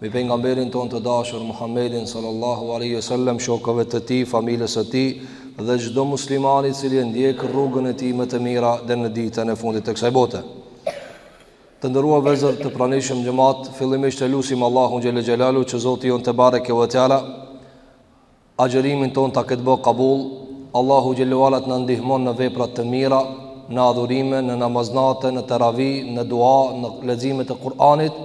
Mbi pejgamberin tonë të dashur Muhammedin sallallahu alaihi wasallam, shokëve të tij, familjes së tij dhe çdo musliman i cili e ndjek rrugën e tij më të mira deri në ditën e fundit të kësaj bote. Të nderuar vëllezër të pranishëm xhamat, fillimisht e lusim Allahun xhel xhelalu që Zoti jonë tebareke ve teala Agjërimin tonë ta ketë bë kabul Allahu xhelle ala të na ndihmon në vepra të mira, në adhurime, në namaz nate, në teravi, në dua, në lexime të Kur'anit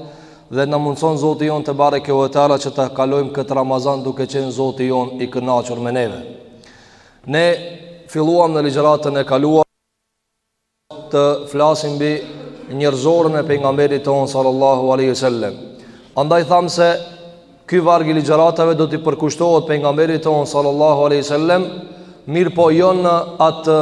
dhe na mundson Zoti jonë tebareke ve teala që ta kalojmë këtë Ramazan duke qenë Zoti jonë i kënaqur me neve. Ne filluam në ligjëratën e kaluar të flasim mbi njerëzoren e pejgamberit tonë sallallahu alaihi wasallam. Andaj thamë se ky varg i ligjëratave do t'i përkushtohet pejgamberit tonë sallallahu alaihi wasallam, mirëpo jo në atë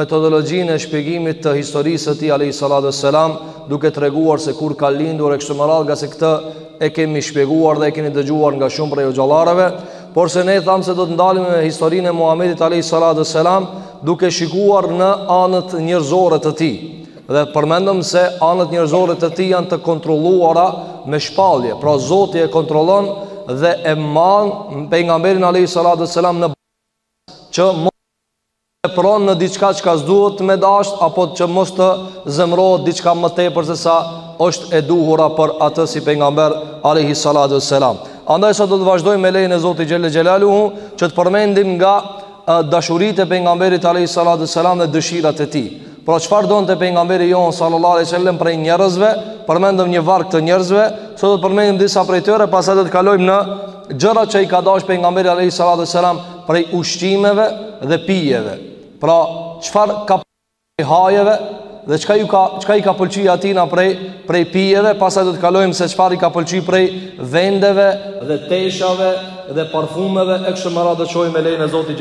metodologjinë e shpjegimit të historisë së tij alaihi salatu wassalam, duke treguar se kur ka lindur e kështu me radhë, ngase këtë e kemi shpjeguar dhe e keni dëgjuar nga shumë prej hoxhallarëve, por se ne thamë se do të ndalemi në historinë e Muhamedit alaihi salatu wassalam duke shikuar në anët njerëzore të tij dhe përmendëm se anët njerëzore të tij janë të kontrolluara me shpallje, pra Zoti e kontrollon dhe e man pejgamberin alayhi salatu selam që mos të vepron në diçka çka s'duhet me dashtë apo që mos të zemërohet diçka më tepër se sa është e duhura për atë si pejgamber alayhi salatu selam. Andaj sot do të vazhdojmë me lejen e Zotit xhelle xhelaluhu që të përmendim nga dashuritë e pejgamberit alayhi salatu wasalam dhe dëshirat e tij. Pra çfarë donte pejgamberi jonë sallallahu alaihi wasallam prej njerëzve, përmendëm një varg të njerëzve, sot do të përmendim disa prej tyre, pastaj do të kalojmë në gjërat që i ka dash pejgamberi alayhi salatu wasalam prej ushqimeve dhe pijeve. Pra çfarë ka hajeve dhe çka i ka çka i ka pëlqy atina prej prej pijeve, pastaj do të kalojmë se çfarë i ka pëlqy prej vendeve dhe teshave dhe parfumeve e kështu me radhë çojmë me lejen e Zotit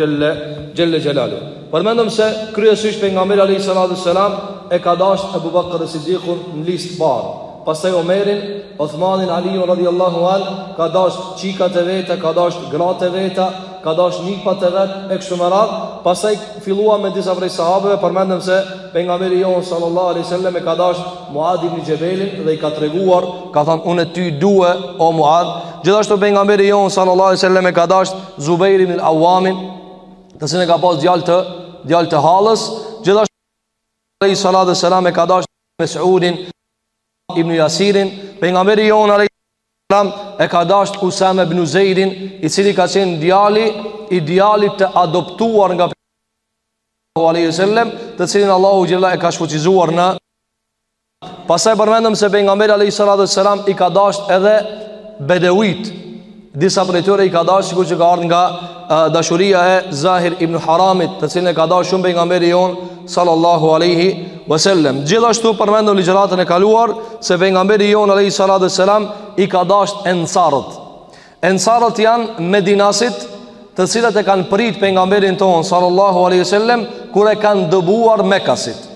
xhelle xhelalu. Përmendëm se kryesisht pejgamberi alayhi salatu selam e ka dasht Abu Bakr as-Siddiqun në listë të parë. pastaj Omerin, Othmanin, Aliun radhiyallahu anh, ka dash çikat e veta, ka dash gratë e veta, ka dash nipat e vet e kështu me radhë, pastaj filluam me disa prej sahabeve, përmendëm se pejgamberi jonë sallallahu alaihi wasallam e ka dash Muad ibn Xhebelin dhe i ka treguar, ka thënë unë ty dua o Muad, gjithashtu pejgamberi jonë sallallahu alaihi wasallam e ka dash Zubejr ibn al-Awamin, të cilin e ka pas djalë të djalë të hallës, gjithashtu Alejhi salatu ve selam e ka dashtë Mesudin Ibn Jasirin Pejgamberi jonë Alej Salat e ka dashtë Usame Ibn Zejdin I cili ka qenë djali i djalit të adoptuar nga Alej Salat Të cilin Allahu xhelle e ka shfuqizuar në Pastaj përmendëm se pejgamberi alayhi salatu wasalam i ka dasht edhe beduit. Disa prej tyre i ka dasht sikur që ka ardh nga dashuria e Zahir ibn Haramit, të cilin e ka dasht shumë pejgamberi jon sallallahu alaihi wasallam. Gjithashtu përmendëm ligjëratën e kaluar se pejgamberi jon alayhi salatu wasalam i ka dasht ensarët. Ensarët janë medinasit të cilët e kanë prit pejgamberin ton sallallahu alaihi wasallam kur e kanë dëbuar mekasit.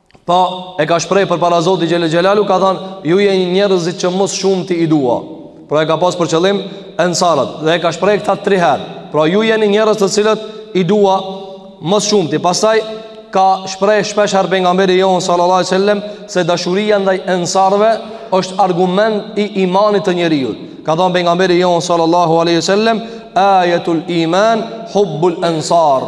po e ka shpreh përpara Zotit xhele xhelaluhu ka than ju jeni njerëzit që më së shumti i dua pra e ka pas për qëllim ensarët dhe e ka shpreh këta tri herë pra ju jeni njerëz të cilët i dua më së shumti pastaj ka shpreh shpesh herë pejgamberi jon sallallahu aleyhi sallem se dashuria ndaj ensarëve është argument i imanit të njeriut ka than pejgamberi jon sallallahu aleyhi sallem ajetul iman hubbul ensar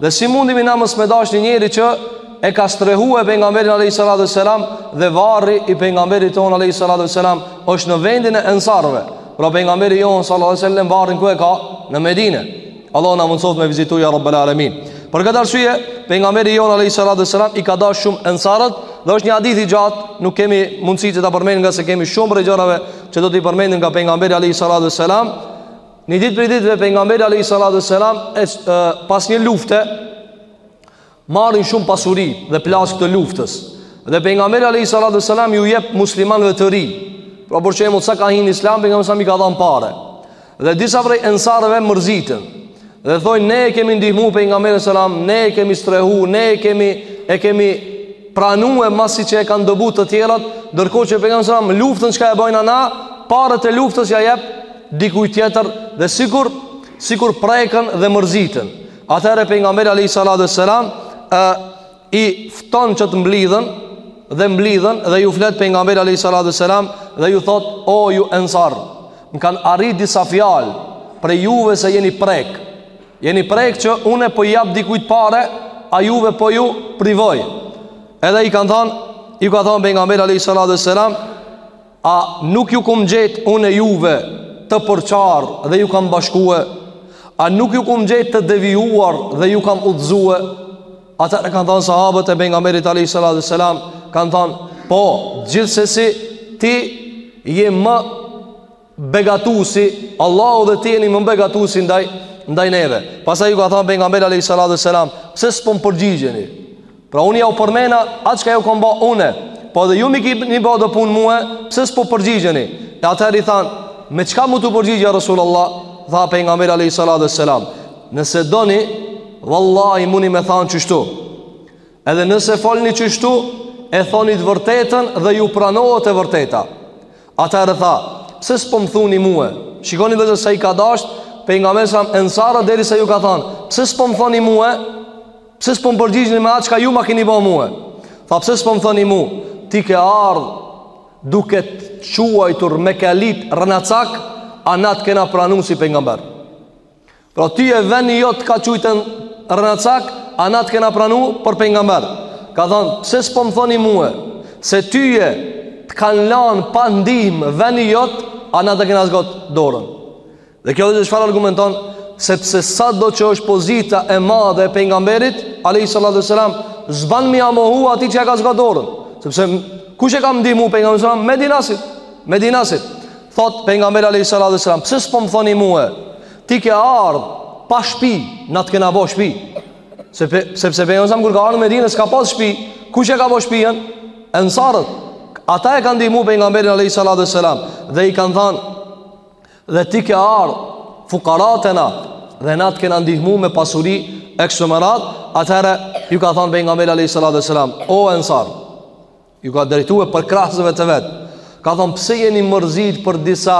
Dhe si mundemi na mos me dasht një njeri që e ka strehue pejgamberin Alehi Salatu Selam dhe varri i pejgamberit tonë Alehi Salatu Selam është në vendin e ensarve pra pejgamberi jonë Salatu Selam varrin ku e ka në Medine Allahu na mundësoftë me vizitu ja Rabbel Alemin për këtë arsye pejgamberi jonë Alehi Salatu Selam i ka dasht shumë ensarët dhe është një hadith i gjatë nuk kemi mundësi që ta përmendim ngase kemi shumë prej gjërave që do t'i përmendim nga pejgamberi Alehi Salatu Selam Një ditë prej ditëve pejgamberi alayhi salatu selam pas një lufte marrin shumë pasuri dhe plaçkë të luftës. Dhe pejgamberi alayhi salatu selam ju jep muslimanëve të ri. Pra për shembull sa ka hin Islam pejgamberi selam i ka dhënë pare. Dhe disa prej ensarëve mërzitën. Dhe thonë ne e kemi ndihmu pejgamberin selam, ne e kemi strehu, ne e kemi e kemi pranue masi që e kanë dëbu të tjerët, ndërkohë që pejgamberi selam luftën çka e bëjnë ana, paret e luftës ia jep dikujt tjetër dhe sikur sikur prekën dhe mërzitën. Atëherë pejgamberi alayhi salatu selam i fton që të mblidhen dhe mblidhen dhe ju flet pejgamberi alayhi salatu selam dhe ju thot o ju ensar më kanë arrit disa fjalë prej juve se jeni prek jeni prek që unë po i jap dikujt pare a juve po ju privoj edhe i kanë thon i ka thon pejgamberi alayhi salatu selam A nuk ju kum gjet unë juve të përçar dhe ju kam bashkue? A nuk ju kum gjet të devijuar dhe ju kam udhëzue? Atëherë kanë thënë sahabët e pejgamberit alayhi salatu wasalam, kanë thënë, "Po, gjithsesi ti je më begatusi, Allahu dhe ti jeni më begatusi ndaj ndaj neve." Pastaj ju ka thënë pejgamberi alayhi salatu wasalam, "Pse s'po m'përgjigjeni?" Pra unë jau përmena atë çka ju kom ba une Po edhe ju m'i kini ba do punë mue Pse s'po përgjigjeni E atëher i than Me çka mu të përgjigj ja Rasul Allah Tha pejgamberi alejhi salatu ve selam Nëse doni Vallahi muni me than qështu Edhe nëse folni qështu E thoni të vërtetën dhe ju pranohet e vërteta Atëhere tha Pse s'po më thoni mue Shikoni vëllezër sa i ka dasht Pejgamberi alejhi selam Ensarët derisa ju ka than Pse s'po më thoni mue Pse s'po më përgjigjni me atë çka ju ma kini ba mue? Tha pse s'po më thoni mua? Ti ke ardh duke të quajtur mekalit rrenacak, a na të kena pranu si pejgamber? Pra tyje veni jot të ka qujtun rrenacak, a na të kena pranu për pejgamber? Ka thanë pse s'po më thoni mue se tyje të kanë lanë pa ndihmë veni jot, a na të kena zgat dorën? Dhe kjo dhe çfarë argumenton Sepse sado që është pozita e madhe e pejgamberit alejhi salatu ve selam S'ban me ia mohu atij që e ka zgat dorën Sepse kush e ka ndihmu pejgamberin alejhi selam Medinasit Medinasit Thot pejgamberi alejhi salatu ve selam Pse s'po më thoni mue Ti ke ardh pa shpi Na të kena bo shpi Sepse pejgamberi alejhi selam kur ka ardh n'Medine S'ka pas shpi Kush e ka bo shpijën Ensarët Ata e kanë ndihmu pejgamberin alejhi salatu ve selam Dhe i kanë thanë Dhe ti ke ardhë fukara te na Dhe na të kena ndihmu me pasuri e kështu me radhë Atëherë ju ka thonë pejgamberi alayhi salatu wasalam o ensar ju ka drejtue përkrahësve të vet. Ka thonë pse jeni mërzit për disa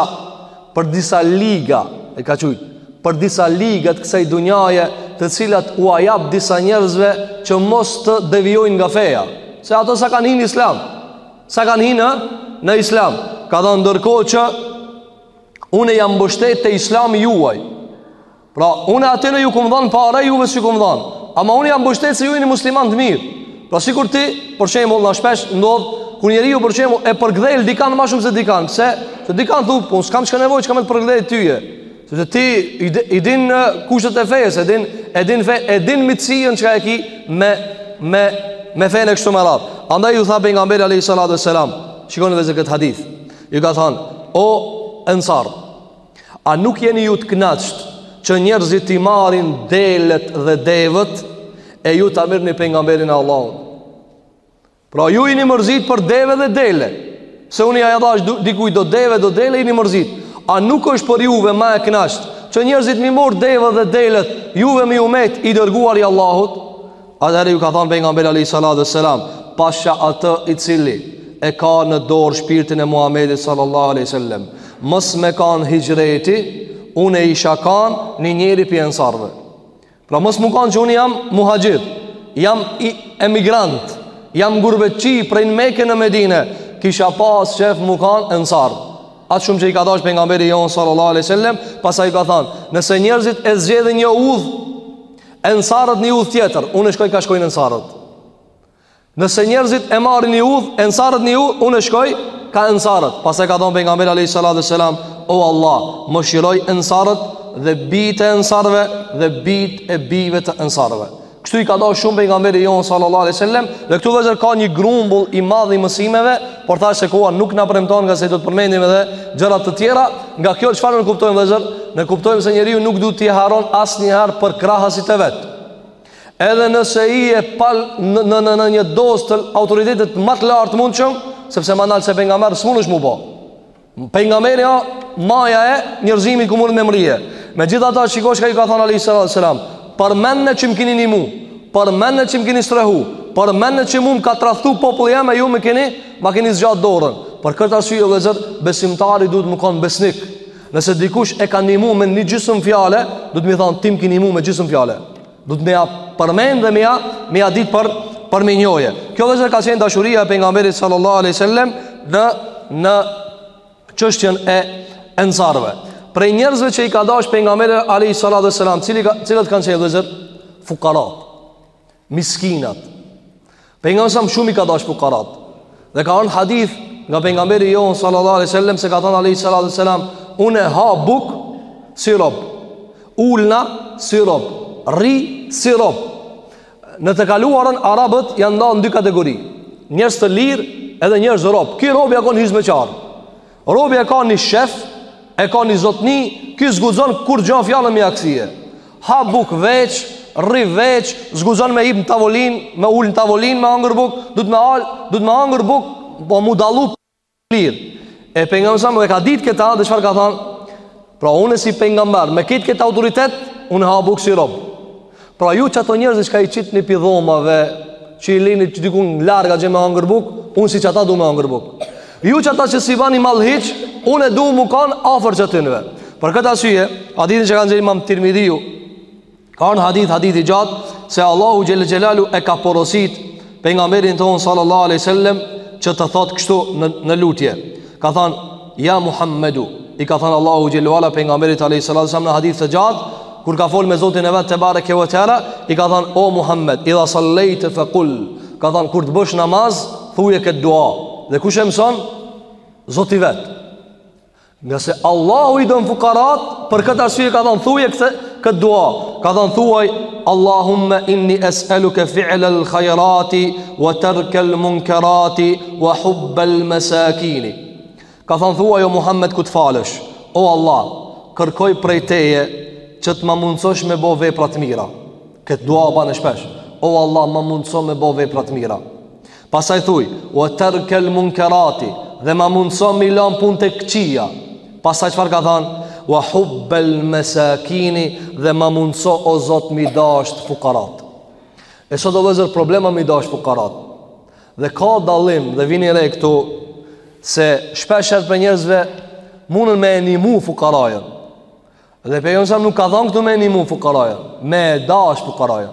për disa liga i ka qujt për disa liga të kësaj dunjaje të cilat ua jap disa njerëzve që mos të devijojnë nga feja se ato sa kanë hi në islam Sa kanë hi në, në islam Ka thanë ndërkohë që Une jam mbështet te islami juaj Pra une atyne ju kom dhanë pare juve s'ju kom dhanë Ama une jam mbështet se ju jini musliman të mirë Pra sikur ti për shembull na shpesh ndodh Kur njeriu për shembull e përgdhel dikanë ma shumë se dikanë Se, se dikanë thu po unë, s'kam çka nevoj çka me të përgdhel tyje Sepse ti i din kushtet e fejës, e din, e din, fe, e din miqësinë çka e ki me, me, me fejën e kështu me radhë. Andaj ju tha pejgamberi a.s. Shikoni vëllezër këtë hadith. Ju ka thanë, o ensar, a nuk jeni ju të knaqët që njerëzit t'i marrin delet dhe devet e ju ta mirrni pejgamberin e Allahut. Pra ju jini mërzit për deve dhe dele Se unë ia dhash dikuj do deve do dele jini mërzit A nuk është për juve ma e knaqt Që njerëzit m'i morr devet dhe delet Juve me ju met i dërguari i Allahut Atëherë ju ka thonë pejgamberi alejhi salatu ve selam Pasha atë i cili e ka në dorë shpirtin e Muhammedit Sallallahu Aleyhi Sallam Mos me kanë hijreti Une isha kanë një njeri prej ensarve Pra mos me kanë që unë jam muhaxhir Jam emigrant Jam gurbetqi prej në meke në medine Kisha pas qef me kanë ensar Aq shumë që i ka dash pengamberi jonë sallallahu alejhi ve sallem Pastaj ka thanë Nëse njerëzit e zgjedhin një udhë Ensarët një udhë tjetër Unë e shkoj ka shkojnë ensarët Nëse njerëzit e marrin një udhë, ensarët një udhë, unë shkoj ka ensarët. Pastaj ka thënë pejgamberi alayhi salatu selam, "O Allah, mëshiroji ensarët dhe bijtë e ensarëve dhe bijtë e bijve të ensarëve." Kështu i ka dash shumë pejgamberi jon sallallahu alaihi wasallam, dhe këtu vllezër ka një grumbull i madh i mësimeve, por thashë se koha nuk na premton ngase do të përmendim edhe gjëra të tjera, nga kjo çfarë ne kuptojmë vllezër? Ne kuptojmë se njeriu nuk duhet t'i harron asnjëherë përkrahësit e vet. Edhe nëse i e pal në në në, në një dozë të autoritetit më të lartë mundshëm, sepse ma nalt se pejgamber s'munesh mu bo. Pejgamberi o maja e njerëzimit ku munet me mrri e. Megjithatë shiko çka i ka thanë alayhi salatu wasallam, përmendne që më keni ndihmu, përmendne që më keni strehu, përmendne që mu m'ka tradhtu populli jem e ju më keni, ma keni zgjat dorën. Për këtë arsye vllezër, besimtari duhet me kon besnik. Nëse dikush e ka ndihmu me një gjysëm fjale, duhet me i thanë ti m'ki ndihmu me gjysëm fjale. Duhet me ja përmend dhe me ja me ja ditë për për mirënjohje. Kjo vllezër ka qenë dashuria e pejgamberit sallallahu alaihi wasallam në në çështjen e ensarëve. Prej njerëzve që i ka dash pejgamberi alaihi salatu wasallam, cili ka cilët kanë qenë vllezër fukarat. miskinat. Pejgamberi sallam shumë i ka dash fukarat. Dhe ka ardhë hadith nga pejgamberi jon sallallahu alaihi wasallam se ka thënë alaihi salatu wasallam, unë ha bukë si rob, ulna si rob, rri si rob. Në të kaluarën arabët janë ndarë në dy kategori. Njerëz të lirë edhe njerëz rob. Ky rob ja kon hyzmeqar. Robi e ka një shef, e ka një zotni, ky s'guxon kurrgjo fjalë me aksie. Ha bukë veç, rri veç, s'guxon me hip në tavolinë, me ul në tavolinë me hangër bukë, duhet me al, duhet me hangër bukë, po mu dallu lir. E pejgamberi sallam e ka ditë këta, dhe çfarë ka thënë? Pra unë si pengamber Me krejt këtë autoritet Unë ha bukë si rob Pra ju qato njerëz çka i qitni pi dhomave Që i lini që dikun larg atje me hangër bukë Unë si qata du me hangër bukë Ju qata që s'i bani mall hiq Unë e du me kanë afër qatyneve Për këtë arsye Hadithin që ka nxjerrë imam tirmidhiju Ka në hadith, hadith i gjatë, se Allahu Xhelle Xhelaluhu e ka porosit pengamberin tonë sallallahu aleyhi sallem që të thotë kështu në, në lutje. Ka than, ja Muhammedu, i ka than Allahu Xhelle ve Ala pengamberit aleyhi salatu ve sallam në hadith të gjatë, kur ka fol me Zotin e vet tebareke ve teala i ka thënë o Muhammed idha sallaita fa qul ka thënë kur të bësh namaz thuje këtë dua dhe kush e mëson Zoti vet Ngase Allahu i don fukarat, për këtë arsye ka thanë thuje këtë këtë dua. Ka thanë thuaj Allahumma inni es'aluka fi'la al-khayrati wa tarka al-munkarati wa hubba al-masakin. Ka thanë thuaj o Muhammed kur të falesh. O Allah, kërkoj prej teje që të ma mundësosh me bo vepra të mira. Këtë dua bane shpesh. O Allah, ma mundëso me bo vepra të mira. Pastaj thuj, wa tarka al-munkarati, dhe ma mundëso m'i lanë punët e këqija. Pastaj çfarë ka thanë, wa hubba al-masakini, dhe ma mundëso o Zot m'i dashtë fukarat. E sot o vëllezër problem a m'i dashtë fukarat. Dhe ka dallim dhe vini re këtu, se shpeshherë prej njerëzve munden me e nimu fukarajën. Dhe Pejgamberi a.s. nuk ka thanë këtu me e nimu fukarajën, me e dashtë fukarajën.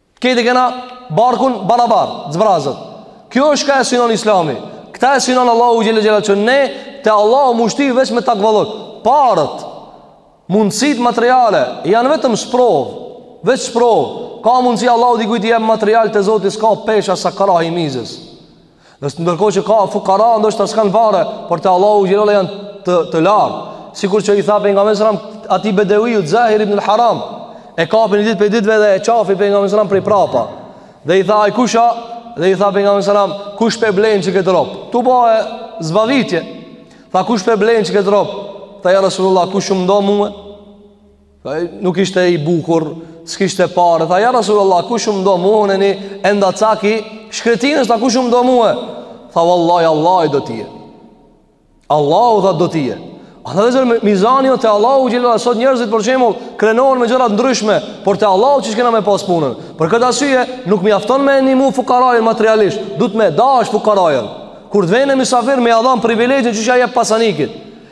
Krejt e kena barkun barabar, zbrazët. Kjo është çka e synon islami. Këtë e synon Allahu xhele xhelaluhu që ne te Allahu mushti veç me takvallëk. Paret, mundësitë materiale, janë vetëm sprovë, veç sprovë. Ka mundësi Allahu dikujt i jep material, te Zoti s'ka peshë sa krahi i mizës. Në së ndërkohë që ka fukara, ndoshta s'kanë pare, por te Allahu xhele xhelaluhu janë të, të lartë. Sikur që i tha Pejgamberi a.s., atij bedeviut Zahir ibn Haram, e kapi një ditë prej ditëve dhe e qafi Pejgamberi a.s. prej prapa. Dhe i tha, ai kush a, dhe i tha Pejgamberi a.s., kush po e blen qëkëtë rob? Tu ba e zbavitje. Tha, kush po e blen qëkëtë rob? Tha, ja Rasulullah, kush më do mue? Nuk ishte i bukur, s'kishte pare. Tha ja Rasulullah, kush më do mua unë ni endacak i shkretinës, tha kush më do mua. Tha vallahi Allahu të do ty. Allahu tha të do ty. A vëllezër mizani o te Allahu xhele xhelaluhu dhe sot njerëzit për shembull krenohen me gjëra të ndryshme Por te Allahu qysh kena me pas punën Për këtë arsye nuk mjafton me e nimu fukarajën materialisht Duhet me dashtë fukarajën Kur të vjen misafir me ia dhanë privilegjin që që ia jep pasanikit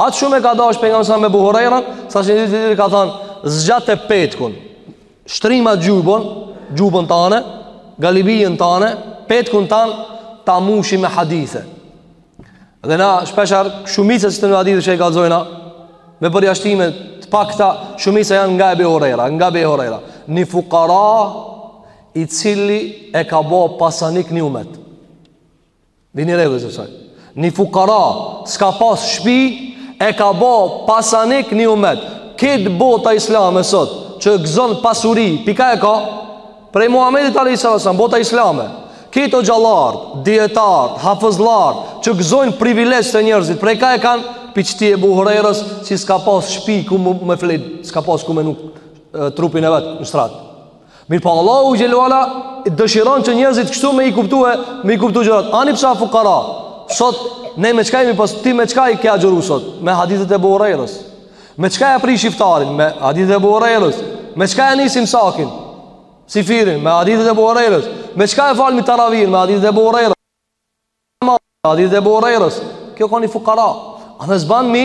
Aq shumë e ka dashtë Pejgamberi a.s. Ebu Hurejrën, saqë një ditë ka thanë, zgjate petkun, shtrima xhuben, xhuben tane, xhelabijën tane, petkun tan, ta mushi me hadithe. Dhe na shpeshherë shumicën e qëtyne haditheve që i kallzojna, me përjashtime të pakta, shumica janë nga Ebu Hurejra, nga Ebu Hurejra. Një fukara i cili e ka bo pasanik një umet. Vini re vëllezër Një fukara S'ka pas shpi E ka bo pasanik një umet Krejt bota islame sot Që gëzon pasuri Prej ka e ka Prej Muhammedit a.s. Bota islame Krejt hoxhallarët Dijetarët Hafëzllarët Që gëzojnë privilegje te njerëzit Prej ka e kanë Prej qëtij Ebu Hurejrës Që s'ka pas shpi ku me flejt S'ka pas ku me nuk trupin e vet Në shtrat Mirëpo, Allahu xhele ue ala Dëshiron që njerëzit kështu me i kuptu e Me i kuptu gjërat Ani pse fukara Sot ne me çka imi pas Ti me çka i ke agjëru sot Me hadithet e Ebu Hurejrës Me çka e prish iftarin Me hadithet e Ebu Hurejrës Me çka e nisim sakin Syfyrin Me hadithet e Ebu Hurejrës Me çka e falmi taravin Me hadithet e Ebu Hurejrës Me hadithet e Ebu Hurejrës Ky o kon një fukara A s'ban mi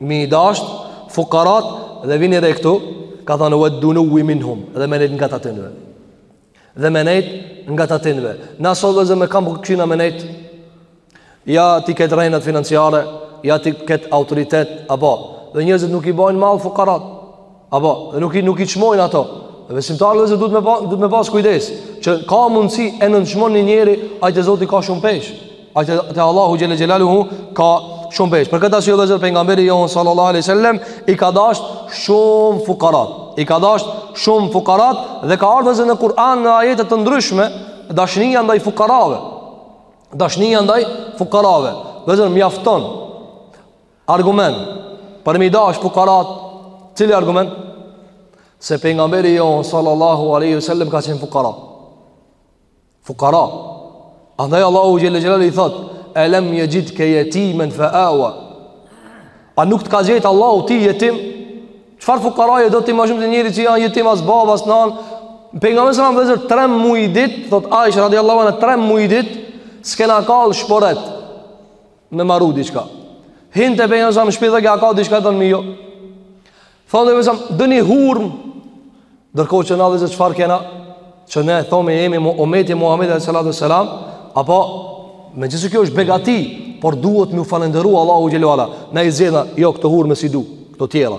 Mi i dashtë, fukarat dhe vini re këtu, ka thënë wed-dunuwi minhum, dhe me nejtë ngat atynve. Dhe me nejtë ngat atynve. Na sot vllezër me kan po kqyrna me nejtë, ja t'i ketë rrethanat financiare, ja ti ketë autoritet, apo, dhe njerëzit nuk i bajnë madh fukarat. Apo, dhe nuk i, nuk i çmojnë ato. Dhe besimtari vllezër duhet me, pa, duhet me pas kujdes, që ka mundësi e nënçmon një njeri, ai te Zoti ka shumë pesh. Ai te Allahu xhele xhelaluhu, ka shumë pesh. Për këtë arsye vllezër Pejgamberi jonë sallallahu aleyhi sallem, i ka dasht shumë fukarat. I ka dasht shumë fukarat dhe ka ardh vllezër në Kur'an në ajete të ndryshme, dashnija ndaj fukarave. Dashnija ndaj fukarave. Vllezër, mjafton, Argument Për mi dash fukarat Cili argument Se Pejgamberi jonë Sallallahu aleyhi sallam ka qenë fukara Fukara Andaj Allahu xhele xhelal i thot Elem jexhidke jetimen fe awa A nuk të ka gjetë Allahu ty jetim Çfarë fukaraje do ti ma shumë të njëri që janë jetim as bab as nan Pejgamberi alejhi selam vllezër Tre muj dit Thot Aisha radiallahu anha Tre muj dit S'kena kallë shporet Me maru diçka Hinte Pejgamberi alejhi selam n'shpi thojke a ka diçka të në mi jo Thonë dhe vëzëm Dë një hurm Ndërkohë që na vllezër çfarë kena Që ne thomi jemi ummeti i Muhammedit alejhi salatu we selam Apo Megjithëse kjo është begati Por duhet m'iu falenderu Allahu xhele ue ala Na i zgjedhna Jo këto hurme s'i du Këto tjera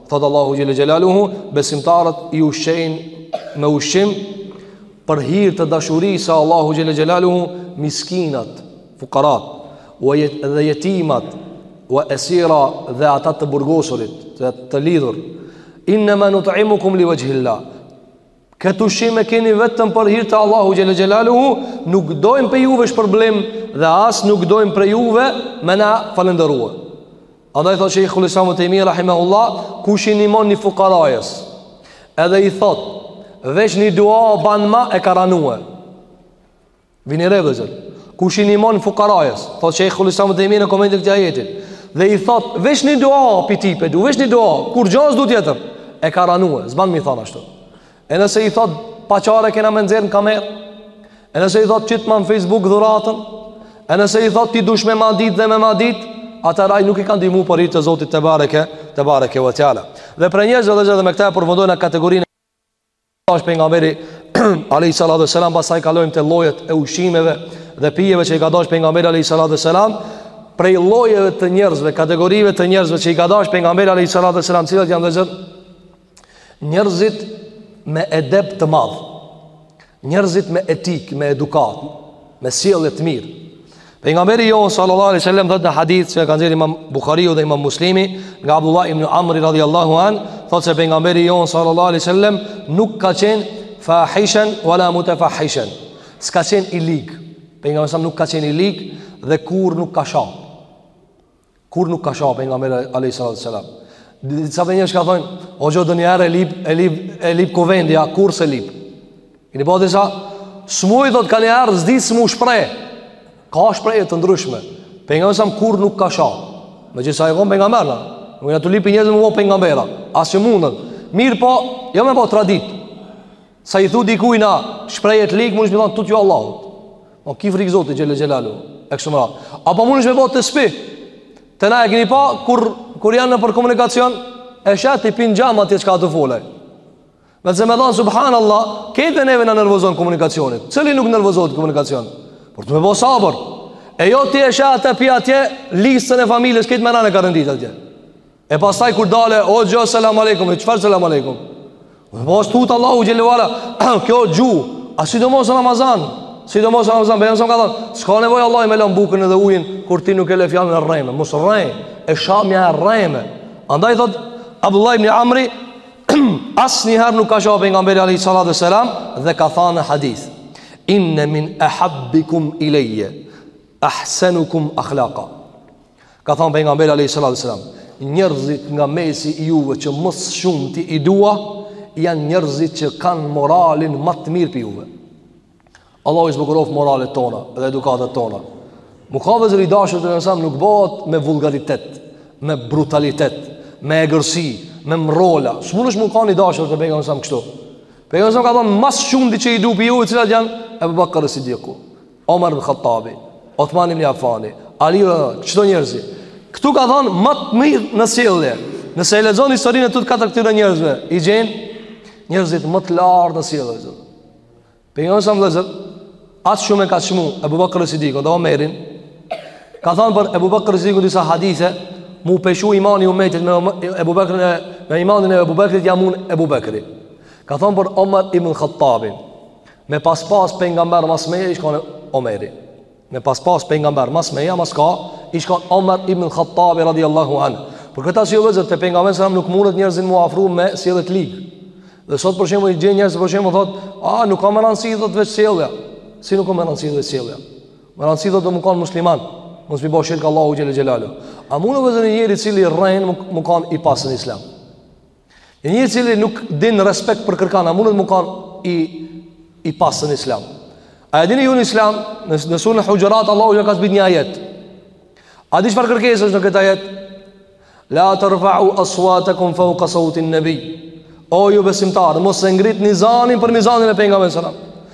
Thotë Allahu xhele xhelaluhu, besimtarët i ushqejnë me ushqim për hirë të dashurisë së Allahu xhele xhelaluhu, miskinat, fukarat, dhe jetimat, wa esira dhe ata të burgosurit, të, të lidhur. Inna ma nut'imukum li wajhillah. Këtë ushqim e keni vetëm për hir të Allahu xhele xhelaluhu, nuk dojmë prej juve shpërblim dhe as nuk dojmë prej juve me na falëndërua. Andaj thot Shejhul Islam Ibn Tejmije rahimahullah, kush i nimon një fukarajës, edhe i thot, veç një dua banma, e ka rrnue. Vini re vllezër, kush i nimon fukarajës, thot Shejhul Islam Ibn Tejmije në komentin e këtij ajeti, dhe i thot, veç një dua pi ti pe du, veç një dua, kurgja s'du tjetër, e ka rrnue, s'ban m'i than ashtu. E nëse i thot pa çare kena me nxjerr në kamerë. E nëse i thot qitma në Facebook dhuratën, e nëse i thot ti dush me madit dhe me madit, ata raj nuk i kanë ndihmu për hir të Zotit tebareke, tebareke ve teala. Dhe prej njerëzve dhe edhe me këtë e përfundojmë kategorinë që ka dasht pejgamberi alejhi salatu wasalam pastaj kalojmë te llojet e ushqimeve dhe pijeve që i ka dashur pejgamberi alejhi salatu wasalam prej llojeve të njerëzve, kategorive të njerëzve që i ka dashur pejgamberi alejhi salatu wasalam, cilët janë vëllezër Njerëzit me edep të madh, njerëzit me etikë, me edukatë, me sjellje të mirë. Pejgamberi jonë sallallahu alaihi wasallam thotë në hadith që e ka nxjerr Imam Buhariu dhe Imam Muslimi nga Abdullah ibn Amr radhiyallahu an, thotë se pejgamberi jonë sallallahu alaihi wasallam nuk ka qenë fahishan wala mutafahishan. S'ka qenë i lig. Pejgamberi alejhi selam nuk ka qenë i lig dhe kurrë nuk ka sha. Kur nuk ka shah për nga mërë Alej Salat Selam Disa për njërë që ka thonë O gjo dë njërë e lip E lip, e lip kuvendi A kur se lip I një po disa Smuj dhët ka njërë Zdi smu shprej Ka shprej e të ndryshme Për nga mësëm kur nuk ka shah Me që sa e konë për nga mërë Nuk nga të lipi njëzë më po për nga mërë Asë që mundën Mirë po Jo me po tradit Sa i thu dikujna shprehje t'ligë, mundesh me thonë, tutju Allahut. O, po, ki frikë Zotin, xhele xhelaluhu, e kështu me radhë. Apo mundesh me bo tesbih, të na e këni pa, kur, kur janë nëpër komunikacion, e shetë i pin xhamat e çka të folaj. Në vend se me thonë, subhanallah, krejt neve na nervozon komunikacioni, cili nuk nervozohet n'komunikacion, por të me bo sabër, e jo ti e shetë e pi atje, listën e familjes, krejt me radhë ka i rendit atje. E pastaj kur dale, o hoxhë, selam aleikum, e çfarë selam aleikum? Dhe po është tutë Allahu xhelle ve ala, kjo gjuhë, a sidomos n'Ramazan, sidomos n'Ramazan, pejgamberi alejhi selam ka thonë, s'ka nevojë Allahi me lanë bukën edhe ujin, kur ti nuk e le fjalën e rrejme, mos rrejme, e shamja e rrejme. Andaj thot, Abdullah ibn Amri, asnjëherë nuk ka sha pejgamberi alejhi salatu ve selam, dhe ka thanë në hadith, inne min ehabbikum ilejje, ahsenukum akhlaka. Ka thënë pejgamberi alayhi salatu wasalam, njerëzit nga mesi i juve që më së shumti i dua janë njerëzit që kanë moralin më të mirë prej juve. Allahu i zbukuroftë moralet tona dhe edukatat tona. Mu kan vëllezër i dashur te alejhi selam nuk bëhet me vulgaritet, me brutalitet, me egërsi, me mrrola. S'mundesh mu kan i dashur te pejgamberi alejhi selam kështu. Pejgamberi alejhi selam ka thonë ma s'shumti që i du prej juve cilët janë Ebu Bekër es Sidiku. Omar ibn Khattabi, Uthman ibn Affani, Ali, çdo njerëzi. Ktu ka thonë ma të mirë në sjellje. Nëse e lexon historinë e të katër këtyre njerëzve, i gjen njerëzit më të lartë në sjellje. Pejgamberi a.s. vllazër, aq shumë e ka çmu Ebu Bekr Siddikun, dhe Omerin, ka thonë për Ebu Bekr Siddikun disa hadithe, me u peshu imani i umetit me Ebu Bekrin e me imanin e Ebu Bekrit ia mun Ebu Bekri. Ka thonë për Omar ibn Khattabin, Me pas pas pejgamber mas meje ish kanë Omeri. Me pas pas pejgamber mas meje mas ka ish kanë Omer ibn Khattabi radiallahu an. Për këtë arsye vllazër te pejgamberi a.s. nuk mundet njerëzimi me u afru me sjellje të ligë. Dhe sot për shembull i gjen njerëz për shembull thot, "A nuk ka me rëndësi thot vetë sjellja." Si nuk ka me rëndësi vetë sjellja? Me rëndësi thot o me kanë musliman, mos me i ba shirk Allahut xhel xelalu. A mundet vllazër njeri i cili rren me kanë i pastër n'islam? Një njeri i cili nuk din respekt për kërkan A mundet me kanë i, i pastër në islam A e dini ju në islam Në, në suren Huxhurat Allahu që ka zbit një ajet A dini çfar kërkese është në këtë ajet La terfa'u aswatakum fauka sautin nebij O ju besimtarë Mos e ngritni zanin përmi zanin e pejgamberit a.s.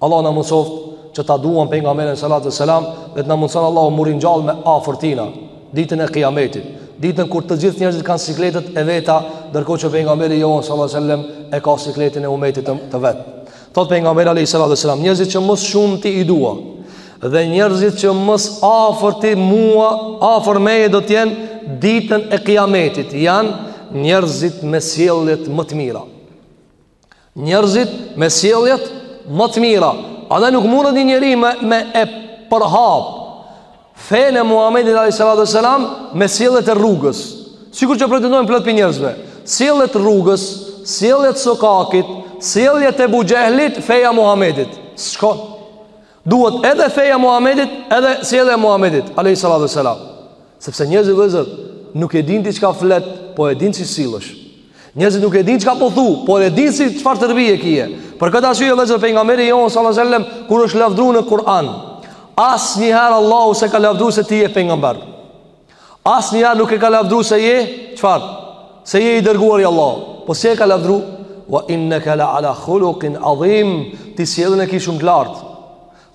Allahu na mundësoft që ta duam pejgamberin alejhi salatu ve selam dhe të na mundëson Allahu me u ringjall me afër tina ditën e kiametit ditën kur të gjithë njerëzit kanë sikletet e veta ndërkohë që pejgamberi jonë sallallahu alejhi ve selem e ka sikletin e umetit të vet thot pejgamberi alejhi salatu ve selam njerëzit që më së shumti i dua dhe njerëzit që më së afërti mua afër meje do të jenë ditën e kiametit janë njerëzit me sjelljet më të mira Njerëzit me sjelljet më të mira. Andaj nuk mundet një njeri me, me e përhap fenë e Muhammedit a.s. me sjelljet e rrugës. Sikur që pretendojnë plot prej njerëzve. Sjelljet e rrugës, sjelljet e sokakit, sjelljet e Ebu Xhehlit, feja Muhammedit. S'shkon. Duhet edhe feja Muhamedit, edhe sjellja e Muhamedit, alayhi salatu selam. Sepse njerëzit vllazër nuk e dinë ti çka flet, po e dinë si sillesh. Njerëzit nuk e dinë çka po thu, por e dinë si çfarë terbije kije. Për këtë arsye vllazër pejgamberi jon sallallahu alaihi wasallam kur është lavdru në Kur'an, asnjëherë Allahu s'e ka lavdru se ti je pejgamber. Asnjëherë nuk e ka lavdru se je Çfar? Se je i dërguar i Allahut Po si e ka lavdru Wa inneke la ala khulukin adhim Ti sjelljen e ki shumë të lartë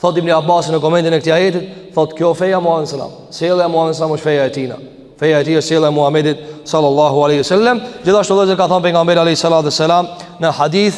Thot Ibni Abasi në komentin e këtij ajetit Thot kjo feja Muhammed Sallam Sjellja e Muhammed Sallam është feja e tina Feja e tina sjellja e Muhammedit Sallallahu aleyhi sallam Gjithashtu vllazër ka thonë pejgamberi aleyhi salatu wa sallam Në hadith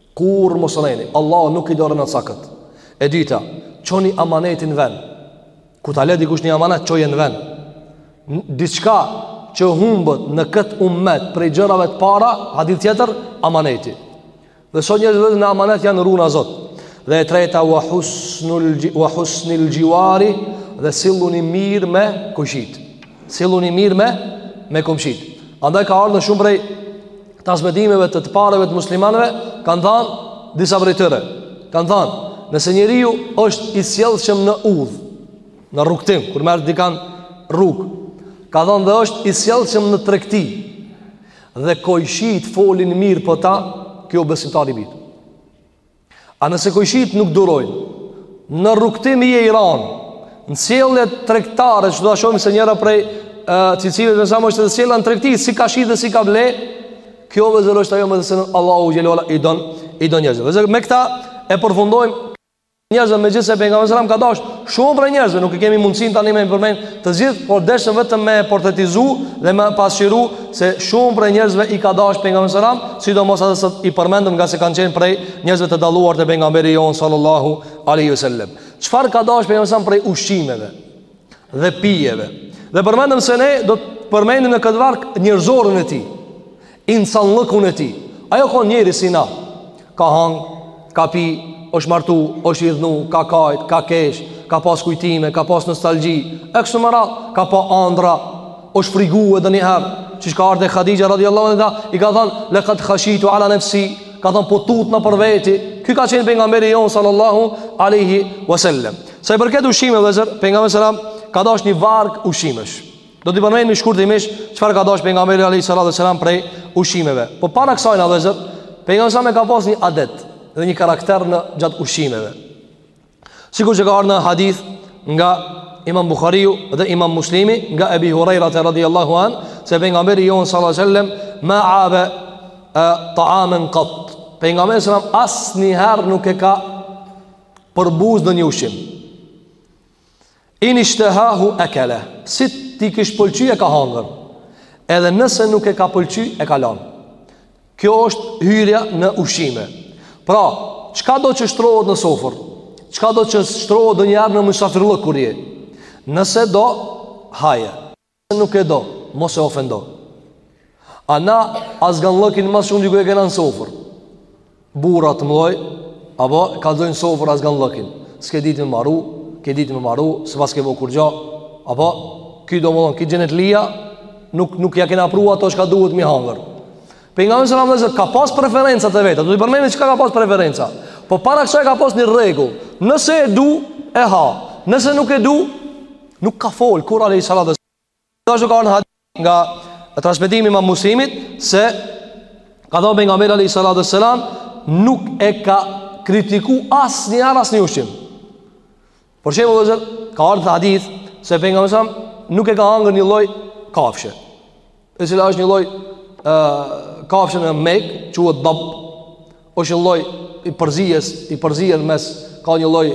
Kurrë mos rreni, Allahu nuk i do rrenacakët. E dyta, çoni amanetin në vend. Ku ta lë dikush një amanet, çoje në vend. Diçka që humbët në këtë ummet prej gjërave të para, hadith tjetër, amaneti. Dhe sot njerëzit vetëm në amanet janë runa Zot. Dhe e treta wa husnil jiwari dhe silluni mirë me kojshit. Silluni mirë me me kojshit. Andaj ka ardhë shumë prej Transmetimeve të të parëve të muslimanëve kanë thanë disa prej tyre, kanë thanë, nëse njeriu është i sjellshëm në udhë, në rrugtim, kur merr dikan rrugë, ka thanë dhe është i sjellshëm në tregti. Dhe kojshit folin mirë për ta, ky o besimtar i mirë. A nëse kojshit nuk durojnë, në rrugtim i e Iran, në sjellje tregtare, do ta shohim se njëra prej cilësive të Pejgamberit është dhe sjellja në tregti, si ka shit dhe si ka ble, kjo vllezër është ajo me të cilën Allahu xhel-le ve ala i don, i don njerëzit. Vllezër me këta e përfundojmë njerëzve, megjithëse Pejgamberi a.s. ka dash, shumë prej njerëzve, nuk e kemi mundësinë tani me i përmend të gjithë, por desha vetëm me portretizu dhe me pasqyru se shumë prej njerëzve i ka dash pejgamberi sallallahu alajhi wasallam, sidomos ata që i përmendëm ngase kanë qenë prej njerëzve të dalluar të pejgamberit jonë sallallahu alajhi wasallam. Çfarë ka dash pejgamberi sallallahu prej ushqimeve dhe pijeve? Dhe përmendëm se ne do të përmendim në këtë varg njerëzoren e tij, insanllëkun e tij. Ai o kon njeri si na. Ka hangë, ka pi, është martu, është idhnu, ka kajt, ka kesh, ka pas kujtime, ka pas nostalgji, e kështu me radhë, ka pa andra, është frigu ndonjëherë, siç ka ardhë Khadijas radiallahu anha, i ka thanë, lekad khashitu ala nefsi, ka thanë po tutna për veti, ky ka qenë pejgamberi jonë sallallahu aleyhi wasallem. Sa i përket ushqimeve vllezër, pejgamberi a.s., ka dash një varg ushqimesh, Do t'i banojmë shkurtimisht çfarë ka dash pejgamberi alayhis salam prej ushqimeve. Po para kësaj vllezër, pejgamberi selam ka pas një adet dhe një karakter gjatë ushqimeve. Sikur që ka ardhë në hadith nga Imam Buhariu dhe Imam Muslimi nga Abi Huraira radhiyallahu an, se pejgamberi jonë sallallahu alaihi wasallam ma aba ta'aman qat. Pejgamberi sallallahu alaihi wasallam asnjëherë nuk e ka përbuz ndonjë ushqim. In ishtehahu ekele Si t'i kish pëlqy e ka hangër Edhe nëse nuk e ka pëlqy e ka lan Kjo është hyrja në ushqime Pra, çkado që shtrohet në sofër Çkado që shtrohet ndonjëherë në mësafirllëk kur je Nëse do, haje nuk e do, mos e ofendo. A na azganllëkin ma shumë diku e kena në sofër. Burra të mëdhoj, apo kallzojnë n'sofër azganllëkin. S'ke ditë me maru, ke ditë me maru, s'paske bo kurgjo. Apo ky domethon, ky xhenetlia, nuk nuk ja kena pru ato çka duhet me hangër. Pejgamberi sallallahu alajhi wasallam ka pas preferencat e veta. Do të përmendim çka ka pas preferenca. Po para kësaj ka pas një rregull. Nëse e du, e ha. Nëse nuk e du, Nuk ka fol kurrë alejhi salatu wasallam. Kështu ka ardh hadith nga transmetimi i imam Muslimit se ka thënë pejgamberi alejhi salatu wasallam nuk e ka kritiku asnjëherë asnjë ushqim. Për shembull vëllazër ka ardhur hadith se pejgamberi sallallahu alaihi wasallam nuk e ka hangër një lloj kafshe. e cila është një lloj kafshe në Mekë, quhet dab. Është një lloj i përzier, i përzihet mes ka një lloj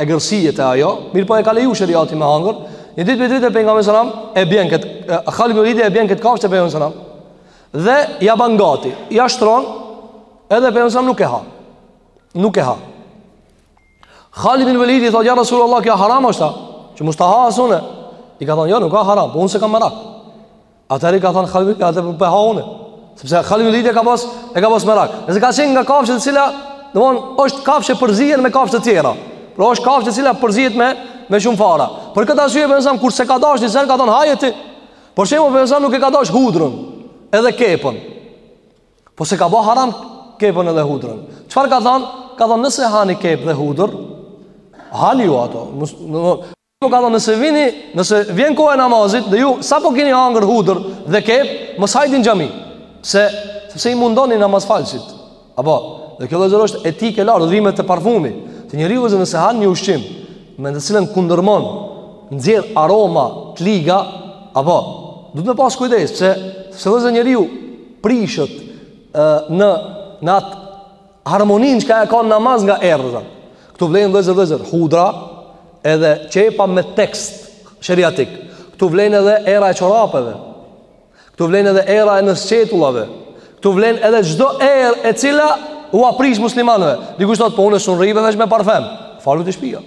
egërsie te ajo. Mirëpo e ka leju sheriati me hangër. Një ditë prej ditëve pejgamberi sallam e bjen kët Khalid ibn e bjen kët kafshë te pejgamberi sallam. Dhe ia ban gati, ia shtron edhe pejgamberi sallam nuk e ha. Nuk e ha. Khalid ibn Walid i thotë ja Rasulullah kjo haram është që mos ta ha as unë. I ka thonë jo nuk â haram, po unë s'e kam merak. Atëherë ka thonë Khalid ibn Walid po e ha unë. Sepse Khalid ibn Walid e ka pas e ka pas merak. Nëse ka qenë nga kafshët e cila, domthon është kafshë e përzier me kafshë të tjera. Por është kafshë e cila përzihet me me shumë fara. Për këtë arsye pejgamberi s'e ka dashur vëllazër ka thonë hajeni. Për shembull pejgamberi nuk e ka dashur hudrën edhe kepën. Po s'e ka bo haram kepën edhe hudrën. Çfarë ka thonë? Ka thonë nëse hani kepë dhe hudër, hani ju ato. Po ka thonë nëse vini, nëse vjen koha e namazit dhe ju sapo kini hangër hudër dhe kepë, mos hajdni n'xhami. Pse? Sepse i mundoni namazfalësit. Apo, dhe kjo vëllazër është etikë e lartë, vijmë te parfumi. Te njeriu vëllazër nëse han një ushqim, me të cilën kundërmon, nxjerr aroma të liga, apo, duhet me pas kujdes, pse, sepse vëllazër njeriu, prishet në në atë harmoninë që ka e ka namazi nga erërat. Këtu vlejnë vëllazër vëllazër, hudra edhe qepa me tekst sheriatik. Këtu vlen edhe era e qorapeve. Këtu vlen edhe era e nënsqetullave. Këtu vlen edhe çdo erë e cila ua prish muslimanëve. Dikush thotë, po unë s'un rri veç me parfem. Falu te shpia.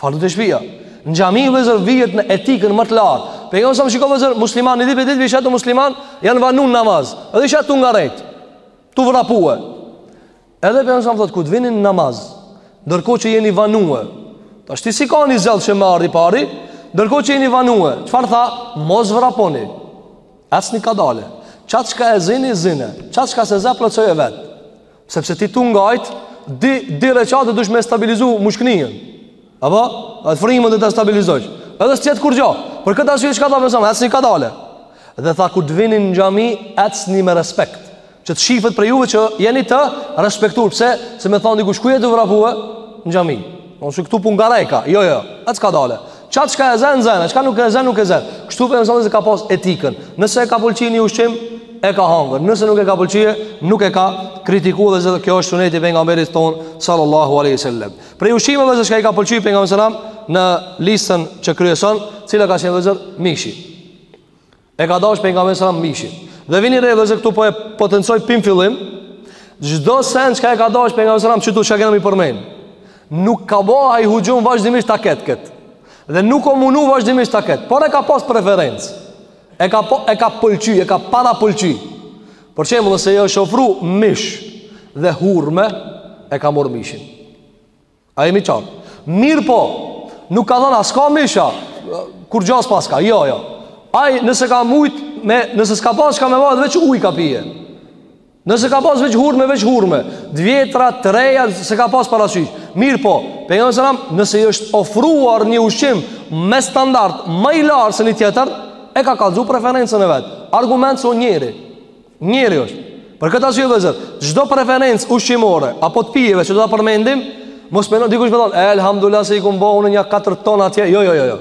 Falu te shpia. Në xhami vëllazër vihet në etikën më të lartë. Pejgamberi alejhi selam shiko vëllazër muslimanë, një ditë prej ditëve sheh ato muslimanë, janë vanu n'namaz. Edhe ishin tu nga rejtë, tu vrapue. Edhe pejgamberi alejhi selam thotë, kur të vini n'namaz, ndërkohë që jeni vanue. Tashti si kanë zell që me ardh i pari, ndërkohë që jeni vanue. Çfarë tha? Mos vraponi. Ecni kadale. Qatë çka e zini, zine. Qatë çka s'e zë, plotsoje vetë. Sepse ti tu ngajt dy, dy reqate dush me stabilizu mushkënien. Apo, atë frimën do ta stabilizosh. Edhe s'të jet kurgjo. Për këtë arsye çka tha pejgamberi selam, ecni kadale. Dhe tha kur të vini në xhami, ecni me respekt. Që të shifet prej juve që jeni të respektuar. Pse? Se me thon dikush ku je tu vrapu në xhami. Nuk është këtu pun gareka, jo, jo, ec kadale. Qat çka e zen, zene, çka nuk e zen, nuk e zen. Kështu pejgamberi selam e ka pas etikën. Nëse e ka pëlqi një ushqim, e ka hangër. Nëse nuk e ka pëlqi, nuk e ka kritiku vllezër, kjo është suneti pejgamberit tonë, sallallahu aleyhi sallam. Prej ushqimeve vllezër çka i ka pëlqi pejgamberit selam, në listën që kryeson, cila ka qenë vllezër, mishi. E ka dashur pejgamberi selam mishin. Dhe vini re vllezër këtu po e potencoj pi n'fillim. Çdo sen çka e ka dashur pejgamberi selam qitu çka kena me i përmend. Nuk ka bë ai huxhum vazhdimisht ta ket kët. Dhe nuk o munu vazhdimisht ta ket. Por e ka pas preferencë. E ka po, e ka pëlqy, e ka parapëlqy. Për shembull, nëse i osht ofru mish dhe hurme, e ka marr mishin. A jemi qartë? Mirëpo, nuk ka thënë a s'ka mish a, kurgja s'paska, jo, jo. Ai nëse ka mujtë, me, nëse s'ka pas çka me vajtë, veç uj ka pije. Nëse ka pas veç hurme, veç hurme. T'vjetra, t'reja, s'e ka pas parasysh. Mirëpo, pejgamberi selam, nëse i është ofruar një ushqim me standart, ma i lartë se një tjetër, e ka kallzu preferencën e vet. Argument se o njeri. Njeri është. Për këtë arsye vllezër, çdo preferencë ushqimore apo të pijeve që do ta përmendim, mos mendon dikush me thon, "Elhamdullah se i kum bo unë nja 4 ton atje." Jo, jo, jo, jo.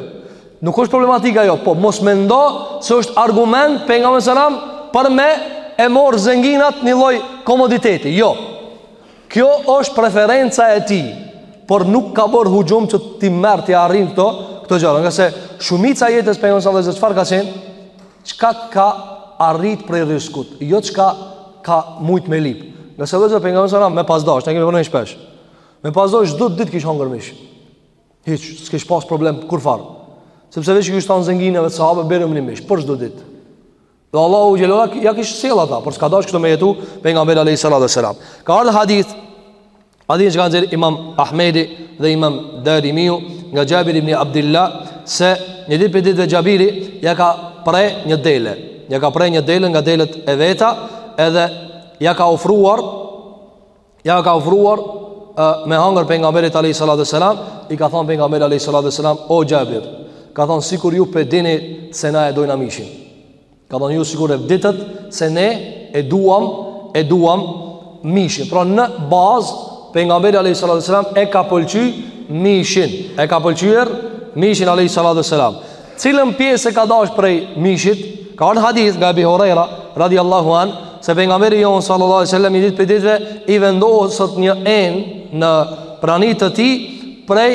Nuk është problematika jo, po mos mendo se është argument pejgamberi selam për me e mor zenginat një lloj komoditeti. Jo. Kjo është preferenca e tij, por nuk ka bër huxhum që t'i merr t'i arrin këto këto gjëra, ngase shumica e jetës pejgamberi selam vllezër çfarë ka qenë? Çka ka arrit prej rrizkut, jo çka ka mujt me lip. Ngase vllezër pejgamberi sallallahu alajhi wasallam me pas dash, e kemi përmend shpesh. Me pas dash çdo ditë kish hangër mish. Hiç, s'kish pas problem kurfar. Sepse veç kish than zenginave të sahabëve bjermni mish për çdo ditë. Dhe Allahu xhelala ja kish sjell ata, por s'ka dash kshtu me jetu pejgamberi alajhi salatu wasallam. Ka ardh hadith Hadith që ka nxjerr imam Ahmedi dhe imam Darimiu nga Xhabir ibn Abdillah se një ditë prej ditëve Xhabiri ja ka pre një dele ja ka pre një dele nga delet e veta edhe ja ka ofruar ja ka ofruar uh, me hangër pejgamberit alejhi salatu ve selam i ka thonë pejgamberi alejhi salatu ve selam o Xhabir ka thonë sikur ju pe dini se na e dojna mishin Ka thonë ju sigurisht e dini se ne e duam, e duam mishin. Pra në bazë, pejgamberi a.s. e ka pëlqy mishin. E ka pëlqyer mishin a.s. Cilën pjesë e ka dash prej mishit? Ka ardh hadith nga Ebi Hurejra, radiallahu anh, se pejgamberi jonë sallallahu a.s. një ditë prej ditëve, i vendoset një enë në prani të tij prej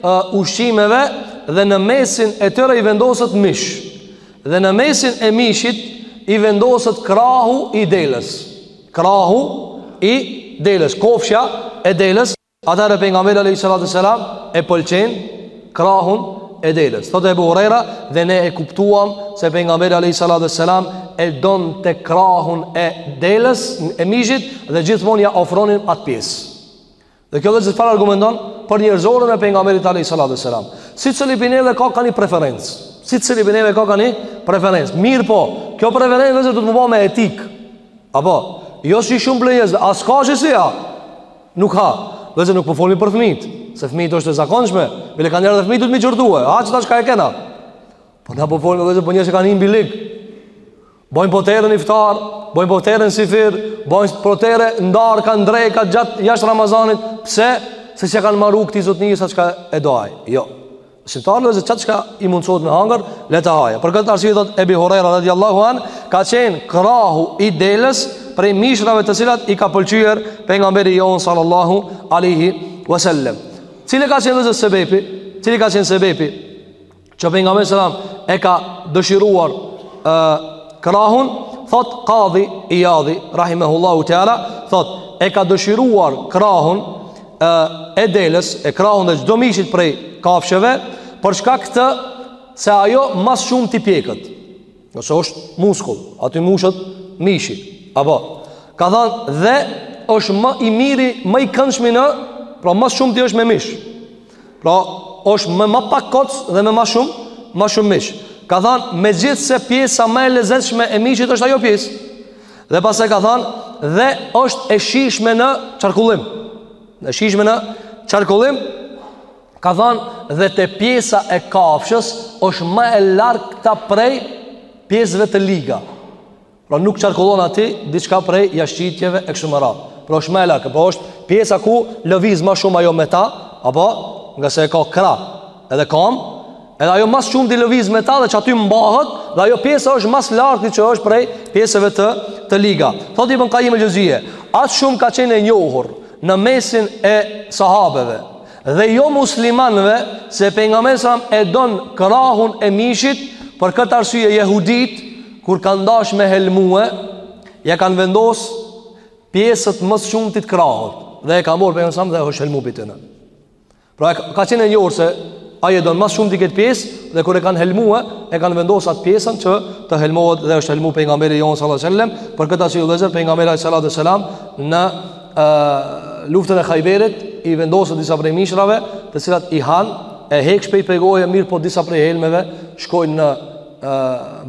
uh, ushqimeve dhe në mesin e tyre i vendoset mish. Dhe në mesin e mishit i vendoset krahu i deles. Krahu i deles, kofsha e deles, atëherë pejgamberi alayhi salatu selam e pëlqen krahun e deles. Thotë Ebu Hurejra dhe ne e kuptuam se pejgamberi alayhi salatu selam e donte krahun e deles e mishit dhe gjithmonë ia ofronin atë pjesë. Dhe kjo dhe çfarë argumenton për njerëzoren e pejgamberit alayhi salatu selam. Secili prej neve ka ka një preferencë. Secili prej neve ka ka një preferencë. Mirëpo, kjo preferencë vetë duhet me u bë me etikë. Apo, jo si shumë prej neve, a s'ka kësi. Nuk ha. Vetë nuk po folim për fëmijët, se fëmijët është e zakonshme, me kanë ardhur fëmijët duhet me i qortue. Ha çfarë ka e kena. Po na po folim vetë për njerëz që kanë hy në bylyk. Bojnë potere n'iftar, bojnë potere n'syfyr, bojnë potere n'darka n'dreka gjatë jashtë Ramazanit, pse? Se s'ia kanë maru këtij zotnie ça çka e do ai, jo. Shqiptarë dhe zë qatë çka i mundësohet me hangër, le ta haje. Për këtë arsye thotë Ebi Hurejra radiallahu anh, ka qenë krahu i deles prej mishrave të cilat i ka pëlqyer pejgamberi jonë sallallahu alejhi wasallem. Cili ka qenë dhe zë sebepi? Cili ka qenë sebepi? që pejgamberi selam e ka dëshiruar e, krahun, thotë Kadhi Ijadhi, rahimehullahu teala, thotë e ka dëshiruar krahun e, e deles, e krahun dhe gjdo mishit prej kafshëve, për shkak të se ajo ma së shumti piqet. Nëse është muskull, aty mbushet mishi. Apo, ka thënë dhe është më i miri, më i këndshmi në, pra ma së shumti është me mish. Pra, është me ma pak koc dhe me ma shumë, ma shumë mish. Ka thënë, megjithëse pjesa më e lezetshme e mishit është ajo pjesë. Dhe pastaj ka thënë, dhe është e shijshme në qarkullim. E shijshme në qarkullim, ka thënë, dhe te pjesa e kafshës është ma e largta prej pjesëve të liga. Pra nuk qarkullon aty diçka prej jashqitjeve e kështu me radhë Pra është ma larg Pra është pjesa ku lëviz ma shumë ajo me ta Apo ngase e ka krah edhe kamb Edhe ajo ma së shumti lëviz me ta dhe që aty mbahet Dhe ajo pjesa është ma së largti që është prej pjesëve të, të liga Thotë Ibn Kajim el Xhevzije Aq shumë ka qenë e njohur në mesin e sahabeve Dhe jo muslimanëve se pejgamberi selam e don krahun e mishit Për këtë arsye jehuditë Kur kanë dashë me helmue, ja kanë vendosë pjesët më së shumti të krahut, dhe e ka morë pejgamberi dhe është helmu për të në. Pra ka qenë e njohur se ai e don më së shumti këtë pjesë, dhe kur e kanë helmue, e kanë vendosë atë pjesën që të helmohet dhe është helmu pejgamberi jonë sallallahu alejhi ve sellem, për këtë arsye vllezër pejgamberi alejhi salatu ve selam në e, luftën e khajberit, i vendosë disa prej mishrave, të cilat i hanë, e hek shpejt prej goje, mirëpo disa prej helmeve shkojnë në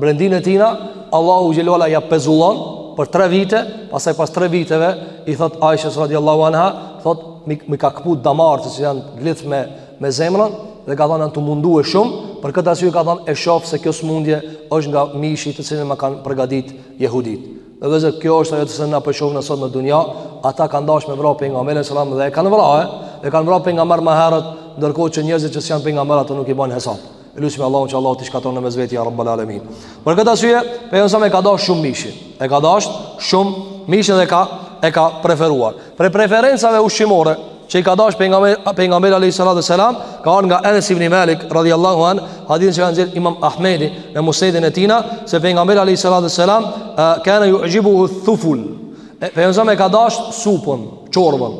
brendinë e tina, Allahu Xhelle ve Ala ja pezullon për tre vite, pastaj pas tre viteve, i thot Aishës radiallahu anha, thot, mi, mi ka këput damartë, që janë të lidht me, me zemrën, dhe ka thonë jam tu u mundue shumë, për këtë arsye ka thonë e shofë se kjo sëmundje është nga mishi të cilën më kanë përgadit jehudit. Dhe vllezër, kjo është ajo që ne po e shohim sot në dunja, ata kanë dash me vra pejgamberin alejhi selam dhe kanë vra edhe, edhe kanë vra pejgamberë ma herët, ndërkohë që njerëzit që s'janë pejgamberë ata nuk i banë hesap. E lusim Allahun që Allahu t'i shkatërron në mes veti ja Rabbul Alamin. Për këtë arsye, pejgamberi a.s. e ka dashur shumë mishin. E ka dashur shumë mishin dhe ka e ka preferuar. Prej preferencave ushqimore që i ka dashur pejgamberi pejgamberi alayhi salatu selam, ka ardhur nga Anas ibn Malik radhiyallahu an, hadithin që e ka nxjerr Imam Ahmedi në Musnedin e tina, se pejgamberi alayhi salatu selam kana yu'jibuhu thuful. Pejgamberi a.s. e ka dashur supën, çorbën.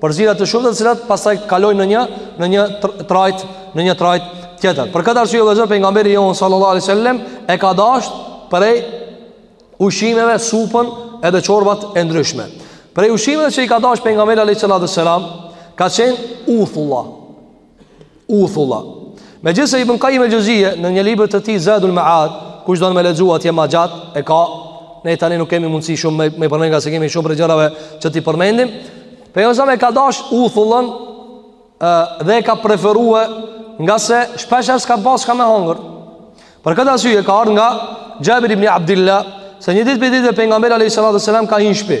Përzierje të shumta të cilat pastaj kalojnë në një në një trajt, në një trajt tjetër. Për këtë arsye vllezër pejgamberi jon sallallahu alaihi wasallam e ka dashur prej ushqimeve supën edhe çorbat e ndryshme. Prej ushqimeve që i ka dashur pejgamberi alaihi sallallahu alaihi wasallam ka qenë uthulla. uthulla. Me gjithë se Ibn Kajjim el-Xhevzije në një libër të tij Zadul Maad, kush do në me lexua atje ma gjatë, e ka, ne tani nuk kemi mundësi shumë me, me përmend, ngase kemi shumë prej gjërave që t'i përmendim, pejgamberi a.s. e ka dash uthullën dhe e ka preferue ngase shpeshherë s'ka pas çka me hangër. Për këtë arsye ka ardhë nga Xhabir ibn Abdillah, se një ditë prej ditëve pejgamberi a.s. ka hi n'shpi.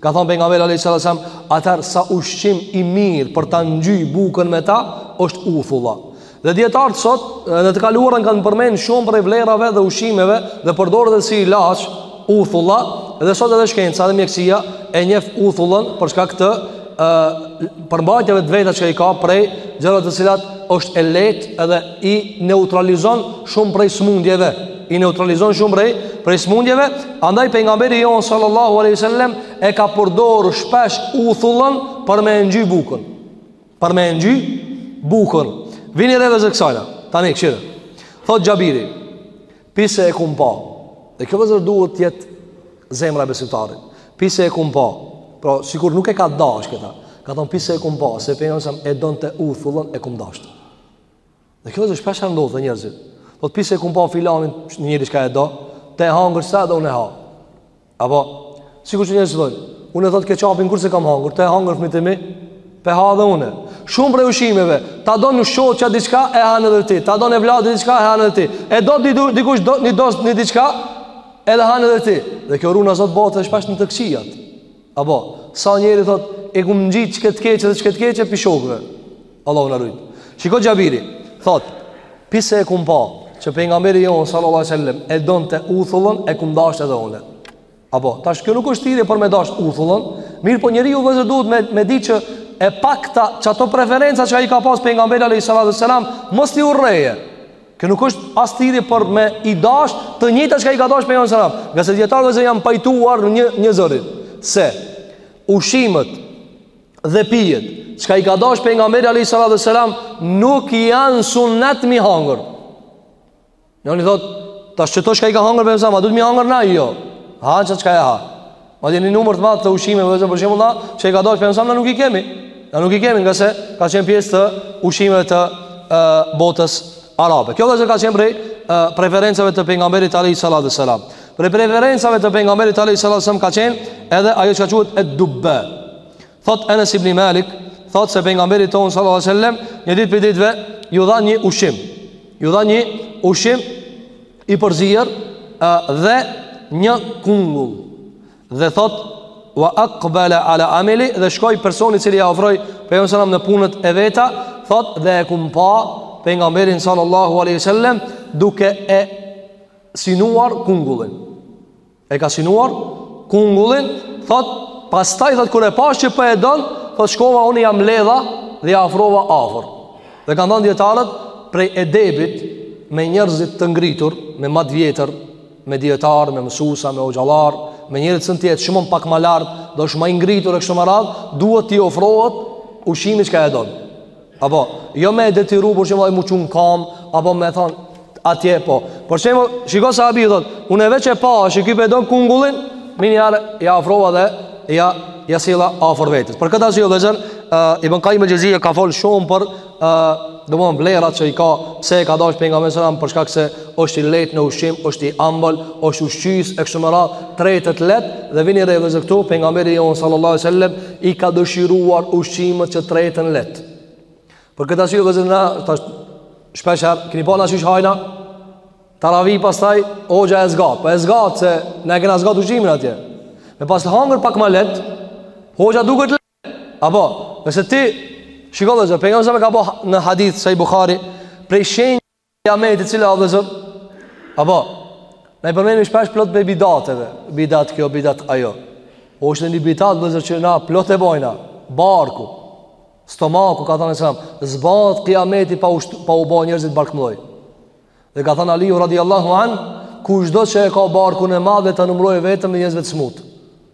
Ka thënë pejgamberi alayhi salatu selam, atëherë sa ushqim i mirë për ta ngjy bukën me ta është uthulla. Dhe dijetarët sot dhe në të kaluarën kanë përmend shumë prej vlerave dhe ushqimeve dhe përdoret edhe si ilaç uthulla dhe sot edhe shkenca dhe mjekësia e njeh uthullën për shkak të ë përmbajtjeve të veta që i ka prej gjëra të cilat është e lehtë edhe i neutralizon shumë prej smundjeve i neutralizon shumë prej prej smundjeve andaj pejgamberi jon sallallahu alaihi wasallam e ka përdorur shpesh uthullën për me ngjy bukën për me ngjy bukën vini re vllezër kësajna tani kqyr thot xhabiri pise e kum pa dhe kjo vllezër duhet të jetë zemra e besimtarit pise e kum pa pra sikur nuk e ka dash këta ka thon pise e kum pa se pejgamberi e donte uthullën e kum dashtë Dhe kjo është shpesh e ndodhë dhe njerëzit Thotë pi se e kum pa filanin Në njeri çka e do Te hangër sa dhe unë e ha Apo Sikur që njerëzit dojnë Unë e thotë keçapin kurrë s'e kam hangër Te hangër fëmijt e mi Pe ha dhe unë Shumë prej ushqimeve Ta don shoqja diçka e han edhe ti Ta don vllai diçka e han edhe ti E don dikush do, një dost një diçka Edhe han edhe ti Dhe kjo rujna Zot bohet shpesh në të këqijat Apo, sa njeri thot, e kum ngjitë qëkët të keqe dhe qëkët të keqe pi shokëve. Allahu na rujtë. Shiko Xhabiri, thot, pi se e kum pa, që pejgamberi jonë, sallallahu alajhi wasallam, e donte uthullën, e kum dashtë edhe une. Apo, tash kjo nuk është thirrje për me dashtë uthullën, mirëpo njeriu vëllezër duhet me, me di që e pakta qato preferenca që ai ka pas pejgamberi a.s. mos t'i urrejë. Kjo nuk është as thirrje për me i dash të njëjtat çka i ka dashur pejgamberi sallallahu alajhi wasallam. Ngase dijetarët vëllezër janë pajtuar një njëzëri se ushqimet dhe pijet çka i ka dashur pejgamberi alajhi sallallahu alajhi wasallam nuk janë sunnet m'i hangër. Njoni thot tash qëto çka i ka hangër pejgamberi sallallahu alajhi wasallam, a duhet m'i hangër na jo. Ha çka e ha. Madje një numër të madh të ushqimeve vëllezër për shembull çka i ka dashtë pejgamberi na nuk i kemi Na nuk i kemi ngase Ka qenë pjesë të ushqimeve të e, botës arabe Kjo vëllezër ka qenë prej preferencave të pejgamberit alejhi salatu wassalam Prej preferencave të pejgamberit alejhi salatu wassalam Ka qenë edhe ajo çka quhet ed-dubba Thot Enes ibn Malik Thot se pejgamberit tonë sallallahu alejhi wasallam Një dit prej ditve Ju dha një ushqim Ju dha një ushqim i përzier dhe një kungull dhe thot wa aqbala ala amali dhe shkoi personi i cili ia ofroi pejgamberin sallallahu në punët e veta thot dhe e kum pa pejgamberin sallallahu alaihi wasallam duke e synuar kungullin E ka synuar kungullin, thot, pastaj thot kur e pash që po e don, thot shkova unë ja mledha dhe ja afrova afër. Dhe kanë thënë dijetarët prej edebit me njerëzit të ngritur, me ma t'vjetër, me dijetarë, me mësusa, me hoxhallar, me njerëz të tjerë që çmon pak ma lart, osht ma i ngritur e kështu me radh, duhet t'i ofrohet ushqimi që e don. Apo, jo me e detyru, për shembull dhe m'u çu n'kam, apo me thonë, atje po. Për shembull, shiko sahabi, thot, unë e veç e pashë që ky po e don kungullin, menjëherë, ja afrova dhe, ja, ja solla afër vetes. Për këtë arsye vëllezër, uh, Ibn Kajjim el-Xhevzije ka folë shumë për, uh, domethënë vlerat që i ka pse e ka dashur pejgamberi sallallahu alajhi wasallam për shkak se është i lehtë në ushqim, është i ambël, është ushqyes e kështu me radhë, tretet lehtë dhe vini re këtu pejgamberi sallallahu alajhi wasallam i ka dëshiruar ushqimet që treten leht. Për këtë arsye vllezër na tash shpeshher, keni pa na shumë hajna. Taravi pastaj hoxha e zgat, po e zgat se na e kena zgat ushqimin atje. Me pas të hangër pak ma leht, hoxha duket leht. Apo, nëse ti shikon vllezër, pejgamberi salam ka thënë në hadith sahih Buhari, prej shenjave Kijametit cila vllezër Apo Na i përmendim shpesh plot prej bidateve Bidat kjo, bidat ajo O është një bidat vllezër që na plot e bojna Barku Stomaku ka thënë alejhi selam S'bahet kijameti pa, usht, pa u bo njerëzit barkmdhoj Dhe ka thënë Aliju radiallahu anh Kushdo që e ka barkun e madh ta numroje veten me njerëzve të smut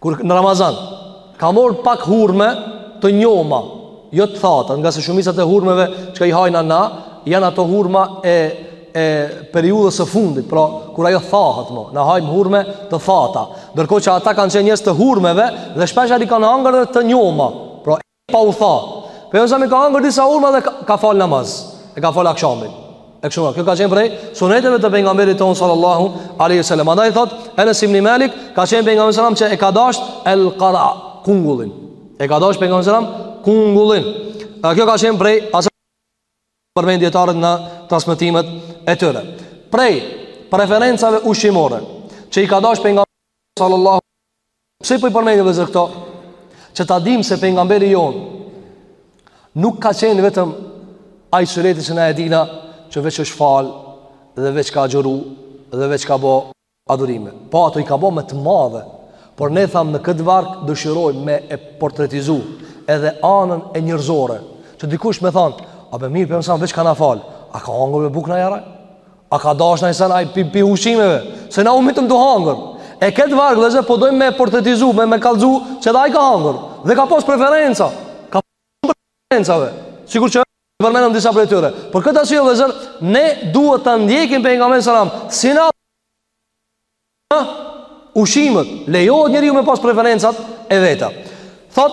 Kur në Ramazan ka marrë pak hurme të njoma, jo të thata, ngase shumica e hurmeve që i hajna na janë ato hurma e e periudhës së fundit, pra kur ajo thahet mo, na hajmë hurme të thata. Ndërkohë që ata kanë qenë njerëz të hurmeve dhe shpeshherë i kanë hangër edhe të njoma. Pra Pa u tha. Pejgamberi salam i ka hangër disa hurma dhe ka, ka falë namaz. E ka falë akshamin. E kështu kjo ka qenë prej suneteve të pejgamberit tonë sallallahu alaihi wasallam. Andaj thot Enes ibn Malik ka qenë pejgamberi sallam që e ka dash el qara kungullin. E ka dash pejgamberi sallam kungullin. A kjo ka qenë prej asaj përmendin dijetarët në transmetimet e tyre. Prej preferencave ushqimore që i ka dash pejgamberi sallallahu Pse po i përmendi vllezër këto? Që ta dimë se pejgamberi jonë nuk ka qenë vetëm ai sureti që na e dina që veç është fal dhe veç ka agjëru dhe veç ka bo adhurime. Po ato i ka bo me të madhe. Por ne thamë në këtë varg dëshirojmë me e portretizu edhe anën e njerëzore. Që dikush me thanë, a be mirë pejgamberi salam veç ka ngranë, falë? A ka hangër mo bukë najherë ai? A ka dash najsen ai prej, prej ushqimeve Se na u mytëm tu hangër E këtë varg vllezër po dojmë me portretizu Me, me kallzu që dhe ai ka hangër Dhe ka pas preferenca Ka pas preferencave Sikur që i përmendëm disa prej tyre Për këtë arsye vllezër Ne duhet ta ndjekim pejgamberin salam Si na Ushqimet Lejohet njeriu me pos preferencat e veta Thot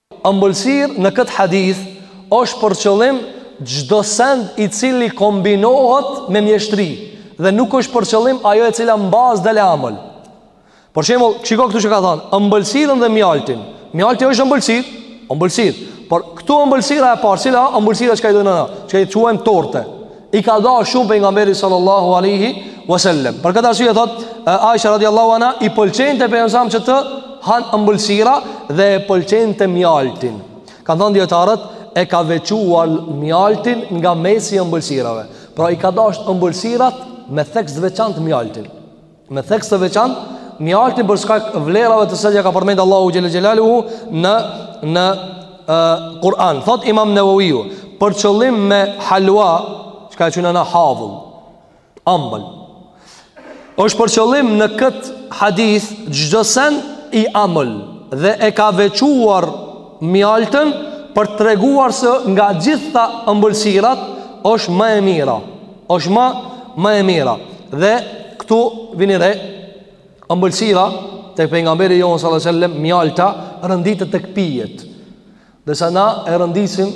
Ëmbëlsirë në këtë hadith është për qëllim çdo send i cili kombinohet me mjeshtri dhe nuk është për qëllim ajo e cila n'bazë del e amël. Për shembull, shiko këtu çka ka thënë, ëmbëlsirën dhe mjaltin. Mjalti është ëmbëlsirë, ëmbëlsirë. Por këtu ëmbëlsira e parë, cila ëmbëlsira çka i dona na, çka i quajmë torte. i ka dash shumë pejgamberi sallallahu alaihi wasallam. Për këtë arsye thot Aisha radhiyallahu anha i pëlqente pejgamberit që të han ëmbëlsira dhe e pëlqente mjaltin. Kanë thënë dijetarët e ka veçuar mjaltin nga mesi i ëmbëlsirave. Pra i ka dashur ëmbëlsirat me theks të veçantë mjaltin. Me theks të veçantë, mjaltin për shkak vlerave të, se e ka përmend Allahu xhele xhelaluhu në në Kur'an. Thot Imam Nawawi, për qëllim me halwa, çka e qujna na havull, ambël. Është për qëllim në kët hadith çdo sen i amël dhe e ka veçuar mjaltën për të treguar se nga gjitha ëmbëlsirat është më e mira. është ma ma e mira. Dhe këtu vini re ëmbëlsira tek pejgamberi jon sallallahu alajhi wasallam mjalta rënditet tek pijet. Ndërsa na e rëndisim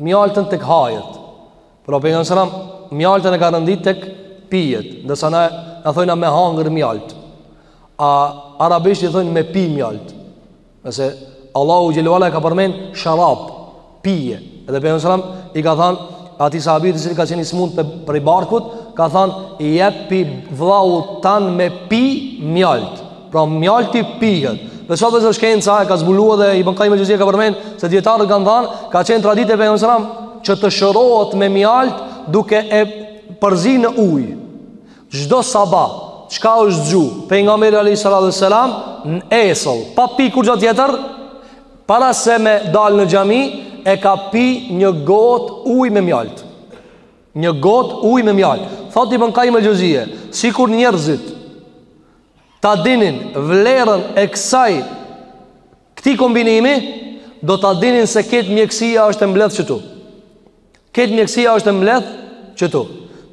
mjaltën tek hajet. Por pejgamberi sallallahu alajhi wasallam mjaltën e ka rëndit tek pijet. Ndërsa na na thojna me hangër mjalt. A arabisht i thojnë me pi mjalt. Ngase Allahu xhele ue ala e ka përmen sharab, pije, edhe pejgamberi alajhi selam i ka than atij sahabit i cili ka qen i smund prej barkut, ka than jepi vllaut tan me pi mjalt, pra mjalti pijet. Dhe sot vllezër shkenca e ka zbulu edhe Ibn Qayyim al-Jawziyya ka përmen se djetarët kanë than, ka qenë traditë e pejgamberit alajhi selam që të shërohet me mjalt duke e përzi në ujë. Çdo saba, çka është zgju, pejgamberi alayhi salatu wasalam në esëll, pa pi kurgja tjetër, para se me dal në xhami, e ka pi një gotë ujë me mjalt. Një gotë ujë me mjalt. Thotë Ibn Qayyim al-Jawziyya, sikur njerëzit ta dinin vlerën e kësaj Këtij kombinimi do ta dinin se krejt mjekësia është e mbledh qëtu. Krejt mjekësia është e mbledh qëtu.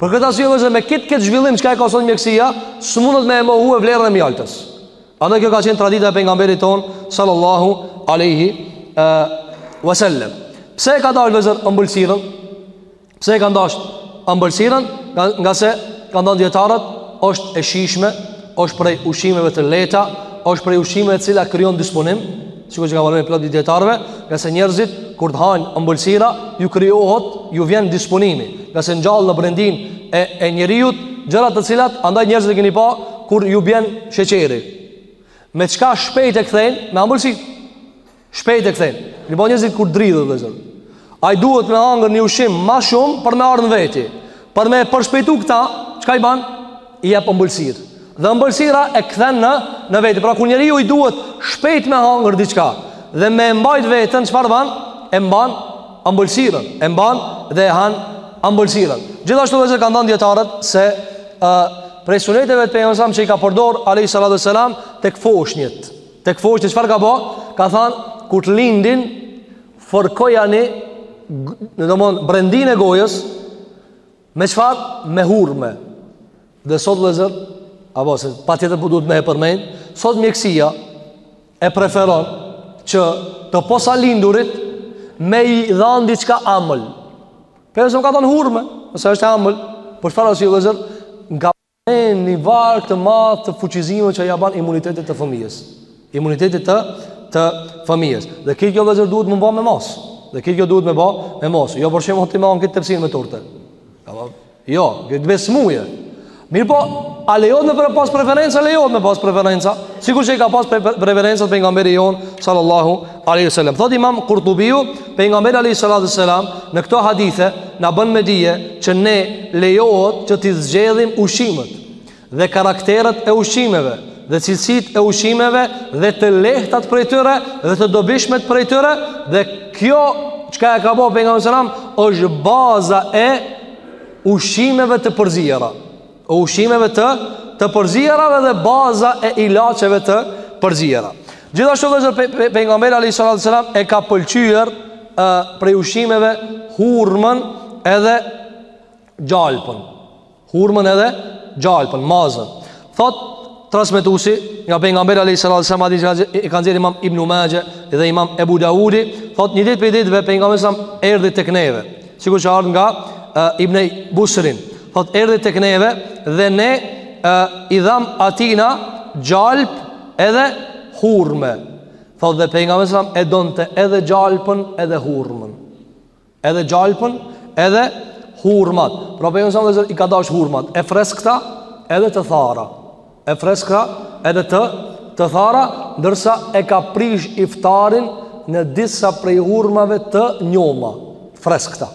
Për këtë arsye vllezër me këtë këtë zhvillim çka e ka sot mjekësia, s'mundet me e mohu vlerën e mjaltës. Andaj kjo ka qenë tradita e pejgamberit ton sallallahu alaihi wasallam. Pse e ka dasht vllezër ëmbëlsirën? Pse e ka dashtë ambëlsirën ngase kanë thanë djetarët është e shijshme është prej ushqimeve të lehta është prej ushqimeve e cila krijon disponim sikur që ka valojnë plot i djetarëve ngase njerëzit kur të hajnë ambëlsira ju krijohet ju vjen disponimi ngase ngjall në brendinë e, e njeriut gjërat të cilat andaj njerëzit e keni pa kur ju bjen sheqeri me çka shpejt e kthejnë me ambëlsirë Shpejt e kthejnë. Një po njerëzit kur dridhet vllezër, ai duhet me hangër një ushqim ma shumë për me ardhë në veti. Por me e përshpejtu këta, çka i ban? I jep ëmbëlsirë. Dhe ëmbëlsira e kthen në, në veti. Pra kur njeriu i duhet shpejt me hangër diçka. Dhe me e mbajt veten, çfarë ban? E mban ambëlsirën. E mban dhe e han ambëlsirën. Gjithashtu vllezër kanë thanë djetarët se... Uh, prej suneteve të pejgamberit që i ka përdor alaihi salatu wasallam tek foshnjët. Tek foshnjet çfarë ka bo? Ka thënë kur të lindin fërkojani domethënë brendinë e gojës me çfarë? Me hurme. Dhe sot vllezër, apo s'e, patjetër po duhet me e përmend, sot mjekësia e preferon që të posalindurit me i dhanë diçka t'amël. Pse nuk ka thënë hurme, ose është e amël, por çfarë ajo sjell, vllezër? Nga Në një varg të madh të fuqizimit që ia ban imunitetit të fëmijës. Imunitetit të të fëmijës. Dhe këtë kjo vllezër duhet me u bo me masë. Dhe këtë kjo duhet me u bo me masë. Jo për shembull ti me hangër krejt tepsinë me tortë. Jo, të besnumje. Mirëpo, a lejohet me pas preferenca, lejohet me pas preferenca. Sikur që i ka pas preferenca pejgamberi jon sallallahu Alejhi selam Thotë imam Kurtubiu Pejgamberi Alejhi salatu selam Në këto hadithe Na bën me dije Që na lejohet Që t'i zgjedhim ushqimet Dhe karakteret e ushqimeve Dhe cilësitë e ushqimeve Dhe të lehtat prej tyre Dhe të dobishmet prej tyre Dhe kjo Çka e ka bo pejgamberi selam është baza e ushqimeve të përziera ushqimeve të të përziera dhe baza e ilaçeve të përziera. Gjithashtu vllezër pejgamberi alejhi salatu selam e ka pëlqyer prej ushqimeve hurmën edhe gjalpën. Hurmën edhe gjalpën, mazën. Thotë Transmetuesi nga pejgamberi alejhi salatu selam hadith që e ka nxjerrë Imam Ibn Maxhe dhe Imam Ebu Daudi, thotë një ditë prej ditëve pejgamberi a.s. erdhi tek neve, sikur që ka ardh nga e, Ibn Busrin, thotë erdhi tek neve dhe ne e, i dhamë atina gjalp edhe hurme. Thotë dhe pejgamberi a.s. e donte edhe gjalpën edhe hurmën. Edhe gjalpën, edhe hurmat. Pra pejgamberi a.s. i ka dash hurmat. E freskëta, edhe të thara. E freskëta, edhe të, të thara, ndërsa e ka prish iftarin me disa prej hurmave të njoma. Freskëta.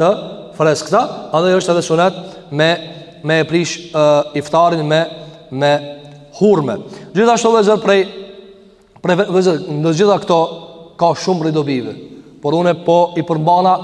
Të freskëta, andaj është edhe sunet me, me e prish uh, iftarin me, me hurme. Gjithashtu vllezër prej Prej vllezër, në gjitha këto ka shumë prej dobive. Por unë po i përmbana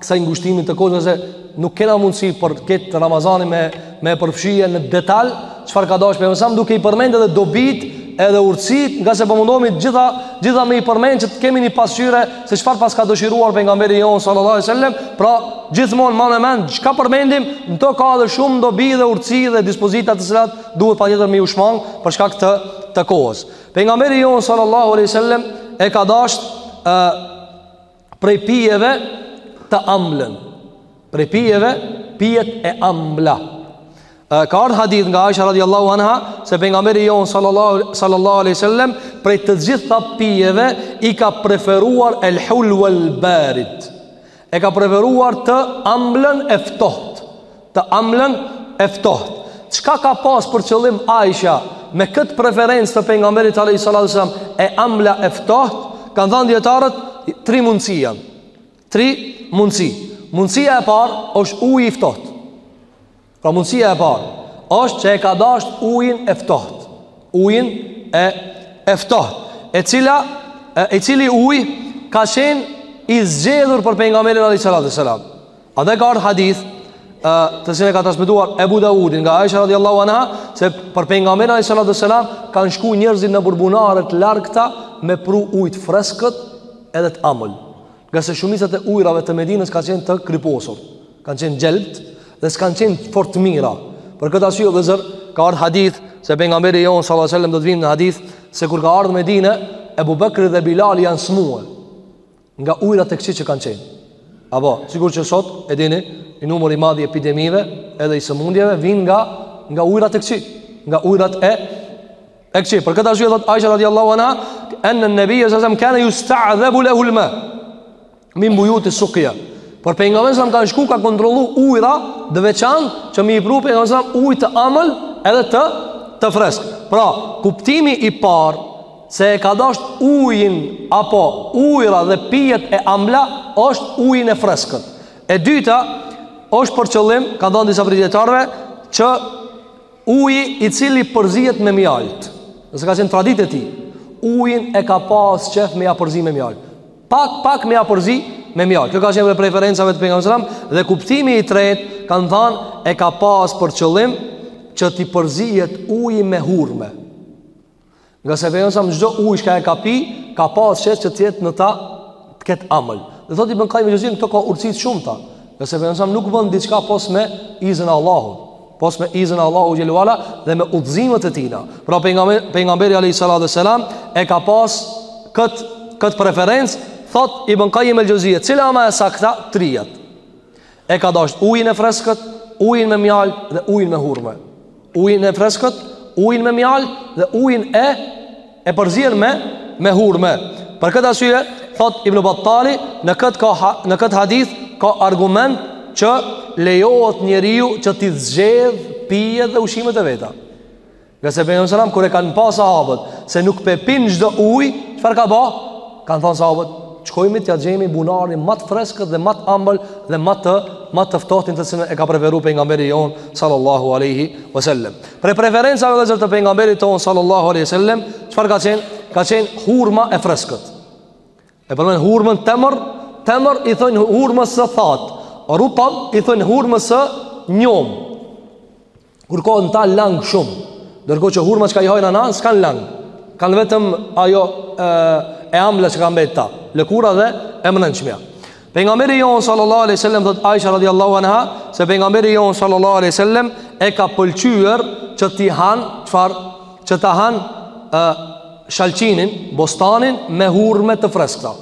kësaj ngushtimit të kohës se nuk kena mundësi për këtë t'Ramazanit me e përfshi në detaje çfarë ka dashur pejgamberi a.s. duke i përmendë edhe dobitë edhe urtësitë ngase po mundohemi gjitha gjitha me i përmend që të kemi një pasqyre se çfarë paska dëshiruar pejgamberi jonë sallallahu alejhi ve selem pra gjithmonë mbani mend çka përmendim në këto ka edhe shumë dobi dhe urtësi dhe dispozita të cilat duhet patjetër me iu shmang për shkak të të kohës Pejgamberi jon sallallahu alaihi wasallam e ka dashtë prej pijeve të amblën. Prej pijeve pijet e ambla. E, ka ardhë hadith nga Aisha radiallahu anha se pejgamberi jonë sallallahu, sallallahu aleyhi sallem prej të gjitha pijeve i ka preferuar el hulu el barid E ka preferuar të amblën e ftohtë. Të amblën e ftohtë. Çka ka pas për qëllim Aisha me këtë preferencë të pejgamberit alayhi salatu sallam e ambla e ftohtë? Kanë thanë dietarët tri mundësi janë. Tri mundësi. Mundësia e parë është uji i ftohtë. Pra mundësia e parë është që e ka dashtë ujin e ftohtë. Ujin e e ftohtë, e cila e, e cili uj ka qenë i zgjedhur për pejgamberin alayhi salatu wasallam. Edhe ka ardhë hadith e, të cilin e ka transmetuar Ebu Daudi nga Aisha radhiyallahu anha se për pejgamberin alayhi salatu wasallam kanë shku njerëzit në bunare të largëta me pru ujë të freskët edhe të amël. Ngase shumicat e ujrave të Medinës ka qenë të kriposur. kanë qenë njelmët dhe s'kanë qenë fort të mira. Për këtë arsye vllezër, ka ardhë hadith se pejgamberi jon sallallahu alajhi wasallam do të vinë në hadith se kur ka ardhur në Medinë, Ebu Bekri dhe Bilali janë smue nga ujërat e këqij që kanë qenë. Apo, sikur që sot e dini, i numër i madh i epidemive edhe i sëmundjeve vijnë nga nga ujërat e këqij, nga ujërat e e këqij. Për këtë arsye thot Aisha radhiyallahu anha, "Anna an-nabiyya sallallahu alajhi wasallam kana yusta'dhabu lahu al-ma." Min bujuti suqja. Për pejgamberin a.s. kanë shku kanë kontrollu ujra të veçantë që me i pru pejgamberit a.s. ujë të amël edhe të të freskët. Pra, kuptimi i parë se e ka dashtë ujin apo ujra dhe pijet e amla është ujin e freskët. E dyta është për qëllim, kanë thanë disa prej dijetarëve që uji i cili përzihet me mjaltë. Ngase ka qenë traditë e tij, ujin e ka pas qejf me ja përzi me mjaltë. Pak pak me ja përzi me mjaltë. Kjo ka qenë prej preferencave të pejgamberit sallallahu alajhi wasallam dhe kuptimi i tretë kanë thanë e ka pas për qëllim që të përzihet uji me hurme. Ngase pejgamberi sallallahu alajhi wasallam çdo ujë çka e ka pi, ka pas qejf që të jetë në ta të ketë amël. Dhe thotë Ibn Qayyim Jawzi në këto ka urtësi të shumta. Ngase pejgamberi sallallahu alajhi wasallam nuk bën diçka pos me izin e Allahut. pos me izin e Allahu xhelalu ala dhe me udhëzimet e tina. Pra pejgamberi pejgamberi alayhi salatu selam e ka pas kët kët preferencë thot Ibn Qayyim el-Jawziyye, cila âsht ma e sakta, trijat. E ka dasht ujin e freskët, ujin me mjaltë dhe ujin me hurme. Ujin e freskët, ujin me mjaltë dhe ujin e e përzier me me hurme. Për këtë arsye thotë Ibn Battali në këtë ka në këtë hadith ka argument që lejohet njeriu që t'i zgjedh pijet dhe ushqimet e veta. Ngase pejgamberi alejhi selam kur e kanë pa sahabët se nuk pe pinë çdo ujë, çfarë ka ba? Kanë thënë sahabët, "Shkojmë t'ia gjejmë bunarin më të freskët dhe më të ëmbël dhe më të më të ftohtin të cilën e ka preferuar pejgamberi jon sallallahu alaihi wasallam." Prej preferencave të llezetit të pejgamberit ton sallallahu alaihi wasallam, çfarë ka qenë? Ka qenë hurma e freskët. E përmend hurmën temër, temër i thon hurmës së thatë. Rutab i thon hurmës së njomë. kur ka në ta lang shumë, ndërkohë që hurma çka i hajna na, s'kanë lang, kanë vetëm ajo e, e ambla që ka mbet n'ta, lëkura dhe e mënën qëmja. Pejgamberi jonë sallallahu aleyhi sallem, thotë Aisha radiallahu anha, se pejgamberi jonë sallallahu aleyhi sallem, e ka pëlqyer që t'i hanë, çfarë, që ta hanë shalqinin, bostanin, me hurme të freskëta.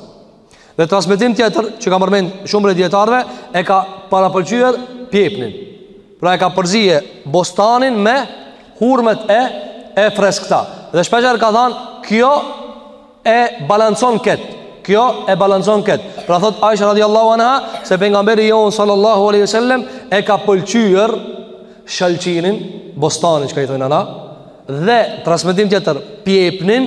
Dhe n'transmetim tjetër që e kanë përmend shumë prej dijetarëve e ka parapëlqyer pjepnin. Pra e ka përzie bostanin me hurmet e e freskëta. Dhe shpeshherë ka thënë, kjo e balancon kët. Kjo e balancon kët. Pra thotë Aisha radhiyallahu anha se pejgamberi jon sallallahu alaihi wasallam e ka pëlqyer shalqinin, bostanin çka i thojna na, dhe n'transmetim tjetër pjepnin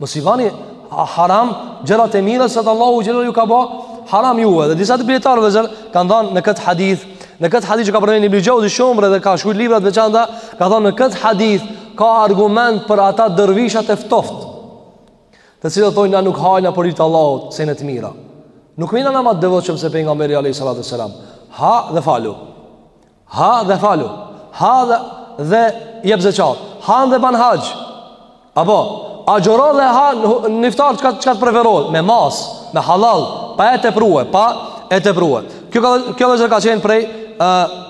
Mos i bani haram gjërat e mira se Allahu s'jua ka bë haram juve dhe disa dijetarë vllezër kanë thënë në këtë hadith, në këtë hadith që ka përmendur Ibn Jauzi shumë dhe ka shkruar libra të veçanta, ka thënë në këtë hadith ka argument për ata dervishat e ftoftë. Të cilët thojnë na nuk hajna për hatër të Allahut sene të mira. Nuk vjen namaz devotshëm se pejgamberi alayhi salatu selam. Ha dhe falu. Ha dhe falu Ha dhe, dhe jep zeqat Ha dhe ban haxh Apo Agjëro dhe ha n'iftar çka të preferohet Me mas, me halal Pa e teprue Pa e teprue Kjo, kjo vllezër ka qenë prej uh,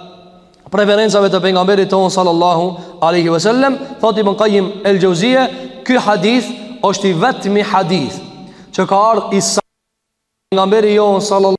preferencave të pejgamberit ton sallallahu alaihi wasallam thotë ibn qayyim el jawziyye ky hadith është i vetmi hadith që ka ardh se pejgamberi jon sallallahu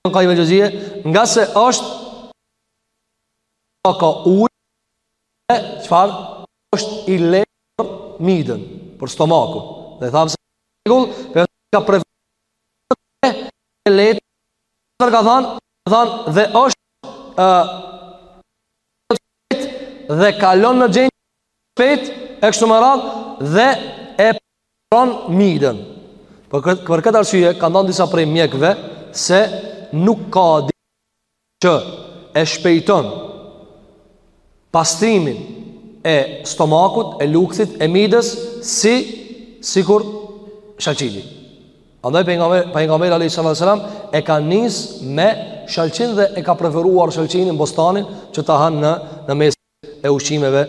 Ibn Qayyim al-Jawziyye, ngase është ka ujë e çfarë është i lehtë mirë për stomakun. Dhe thamë se rregull pra ka preferuar e lehtë për ka thënë, ka thënë dhe është ë dhe kalon në gjendje shpejt e kështu me radhë dhe e pastron midën. Për këtë për këtë arsye kanë dhënë disa prej mjekëve se nuk ka diç që e shpejton pastrimin e stomakut, e lukthit, e midës si sikur shalqini. Andaj pejgamberi pejgamberi alejhi salatu ve selam e ka nis me shalqin dhe e ka preferuar shalqinin bostanin që ta hanë në në mes e ushqimeve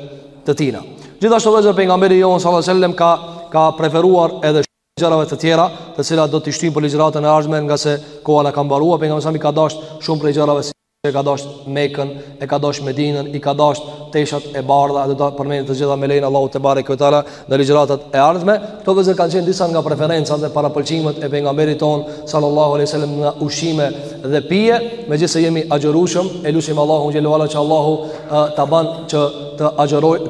të tina. Gjithashtu vllezër pejgamberi jonë alejhi salatu ve selam ka, ka preferuar edhe shumë prej gjërave të tjera të cilat do t'i shtyjmë për ligjëratën e ardhme nga se koha na ka mbaruar pejgamberi alejhi selam ka dasht shumë prej gjërave si e ka dasht Mekën, e ka dasht Medinën, i ka dasht teshat e bardha dhe do t'i përmendim të gjitha me lejen e Allahut tebareke ve teala në ligjëratat e ardhme. Këto vllezër kanë qenë disa nga preferencat dhe parapëlqimet e pejgamberit ton sallallahu alaihi wasallam nga ushqime dhe pije, megjithëse jemi agjërueshëm, e lusim Allahun xhele ve ala që Allahu ta ban që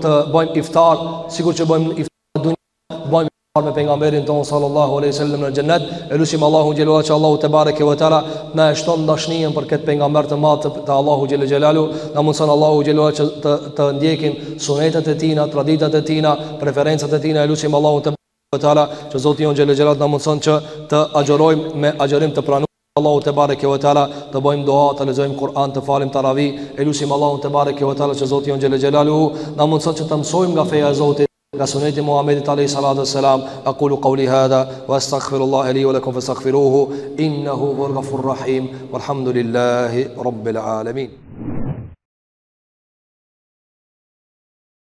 të bëjmë iftar, sikur që bëjmë iftar në dunja, bëjmë iftar me pejgamberin ton sallallahu alaihi wasallam në xhennet, e lusim Allahun xhele ve ala që Allahu tebareke ve teala na e shton dashninë për këtë pejgamber të madh të Allahut xhele xhelaluhu, na mundson Allahu xhele ve ala që të të ndjekim sunetet e tina, traditat e tina, preferencat e tina, e lusim Allahun tebareke ve teala, që Zoti jonë xhele xhelaluhu na mundëson që të agjerojmë me agjerim të pranum, Allahu tebareke ve teala, të bëjmë dua, të lexojmë Kur'an, të falim teravi, e lusim Allahun tebareke ve teala, që Zoti jonë xhele xhelaluhu, na mundëson që të mësojmë nga feja e Zotit, سنة محمد عليه الصلاة والسلام أقول قولي هذا وأستغفر الله لي ولكم فاستغفروه إنه هو الغفور الرحيم والحمد لله رب العالمين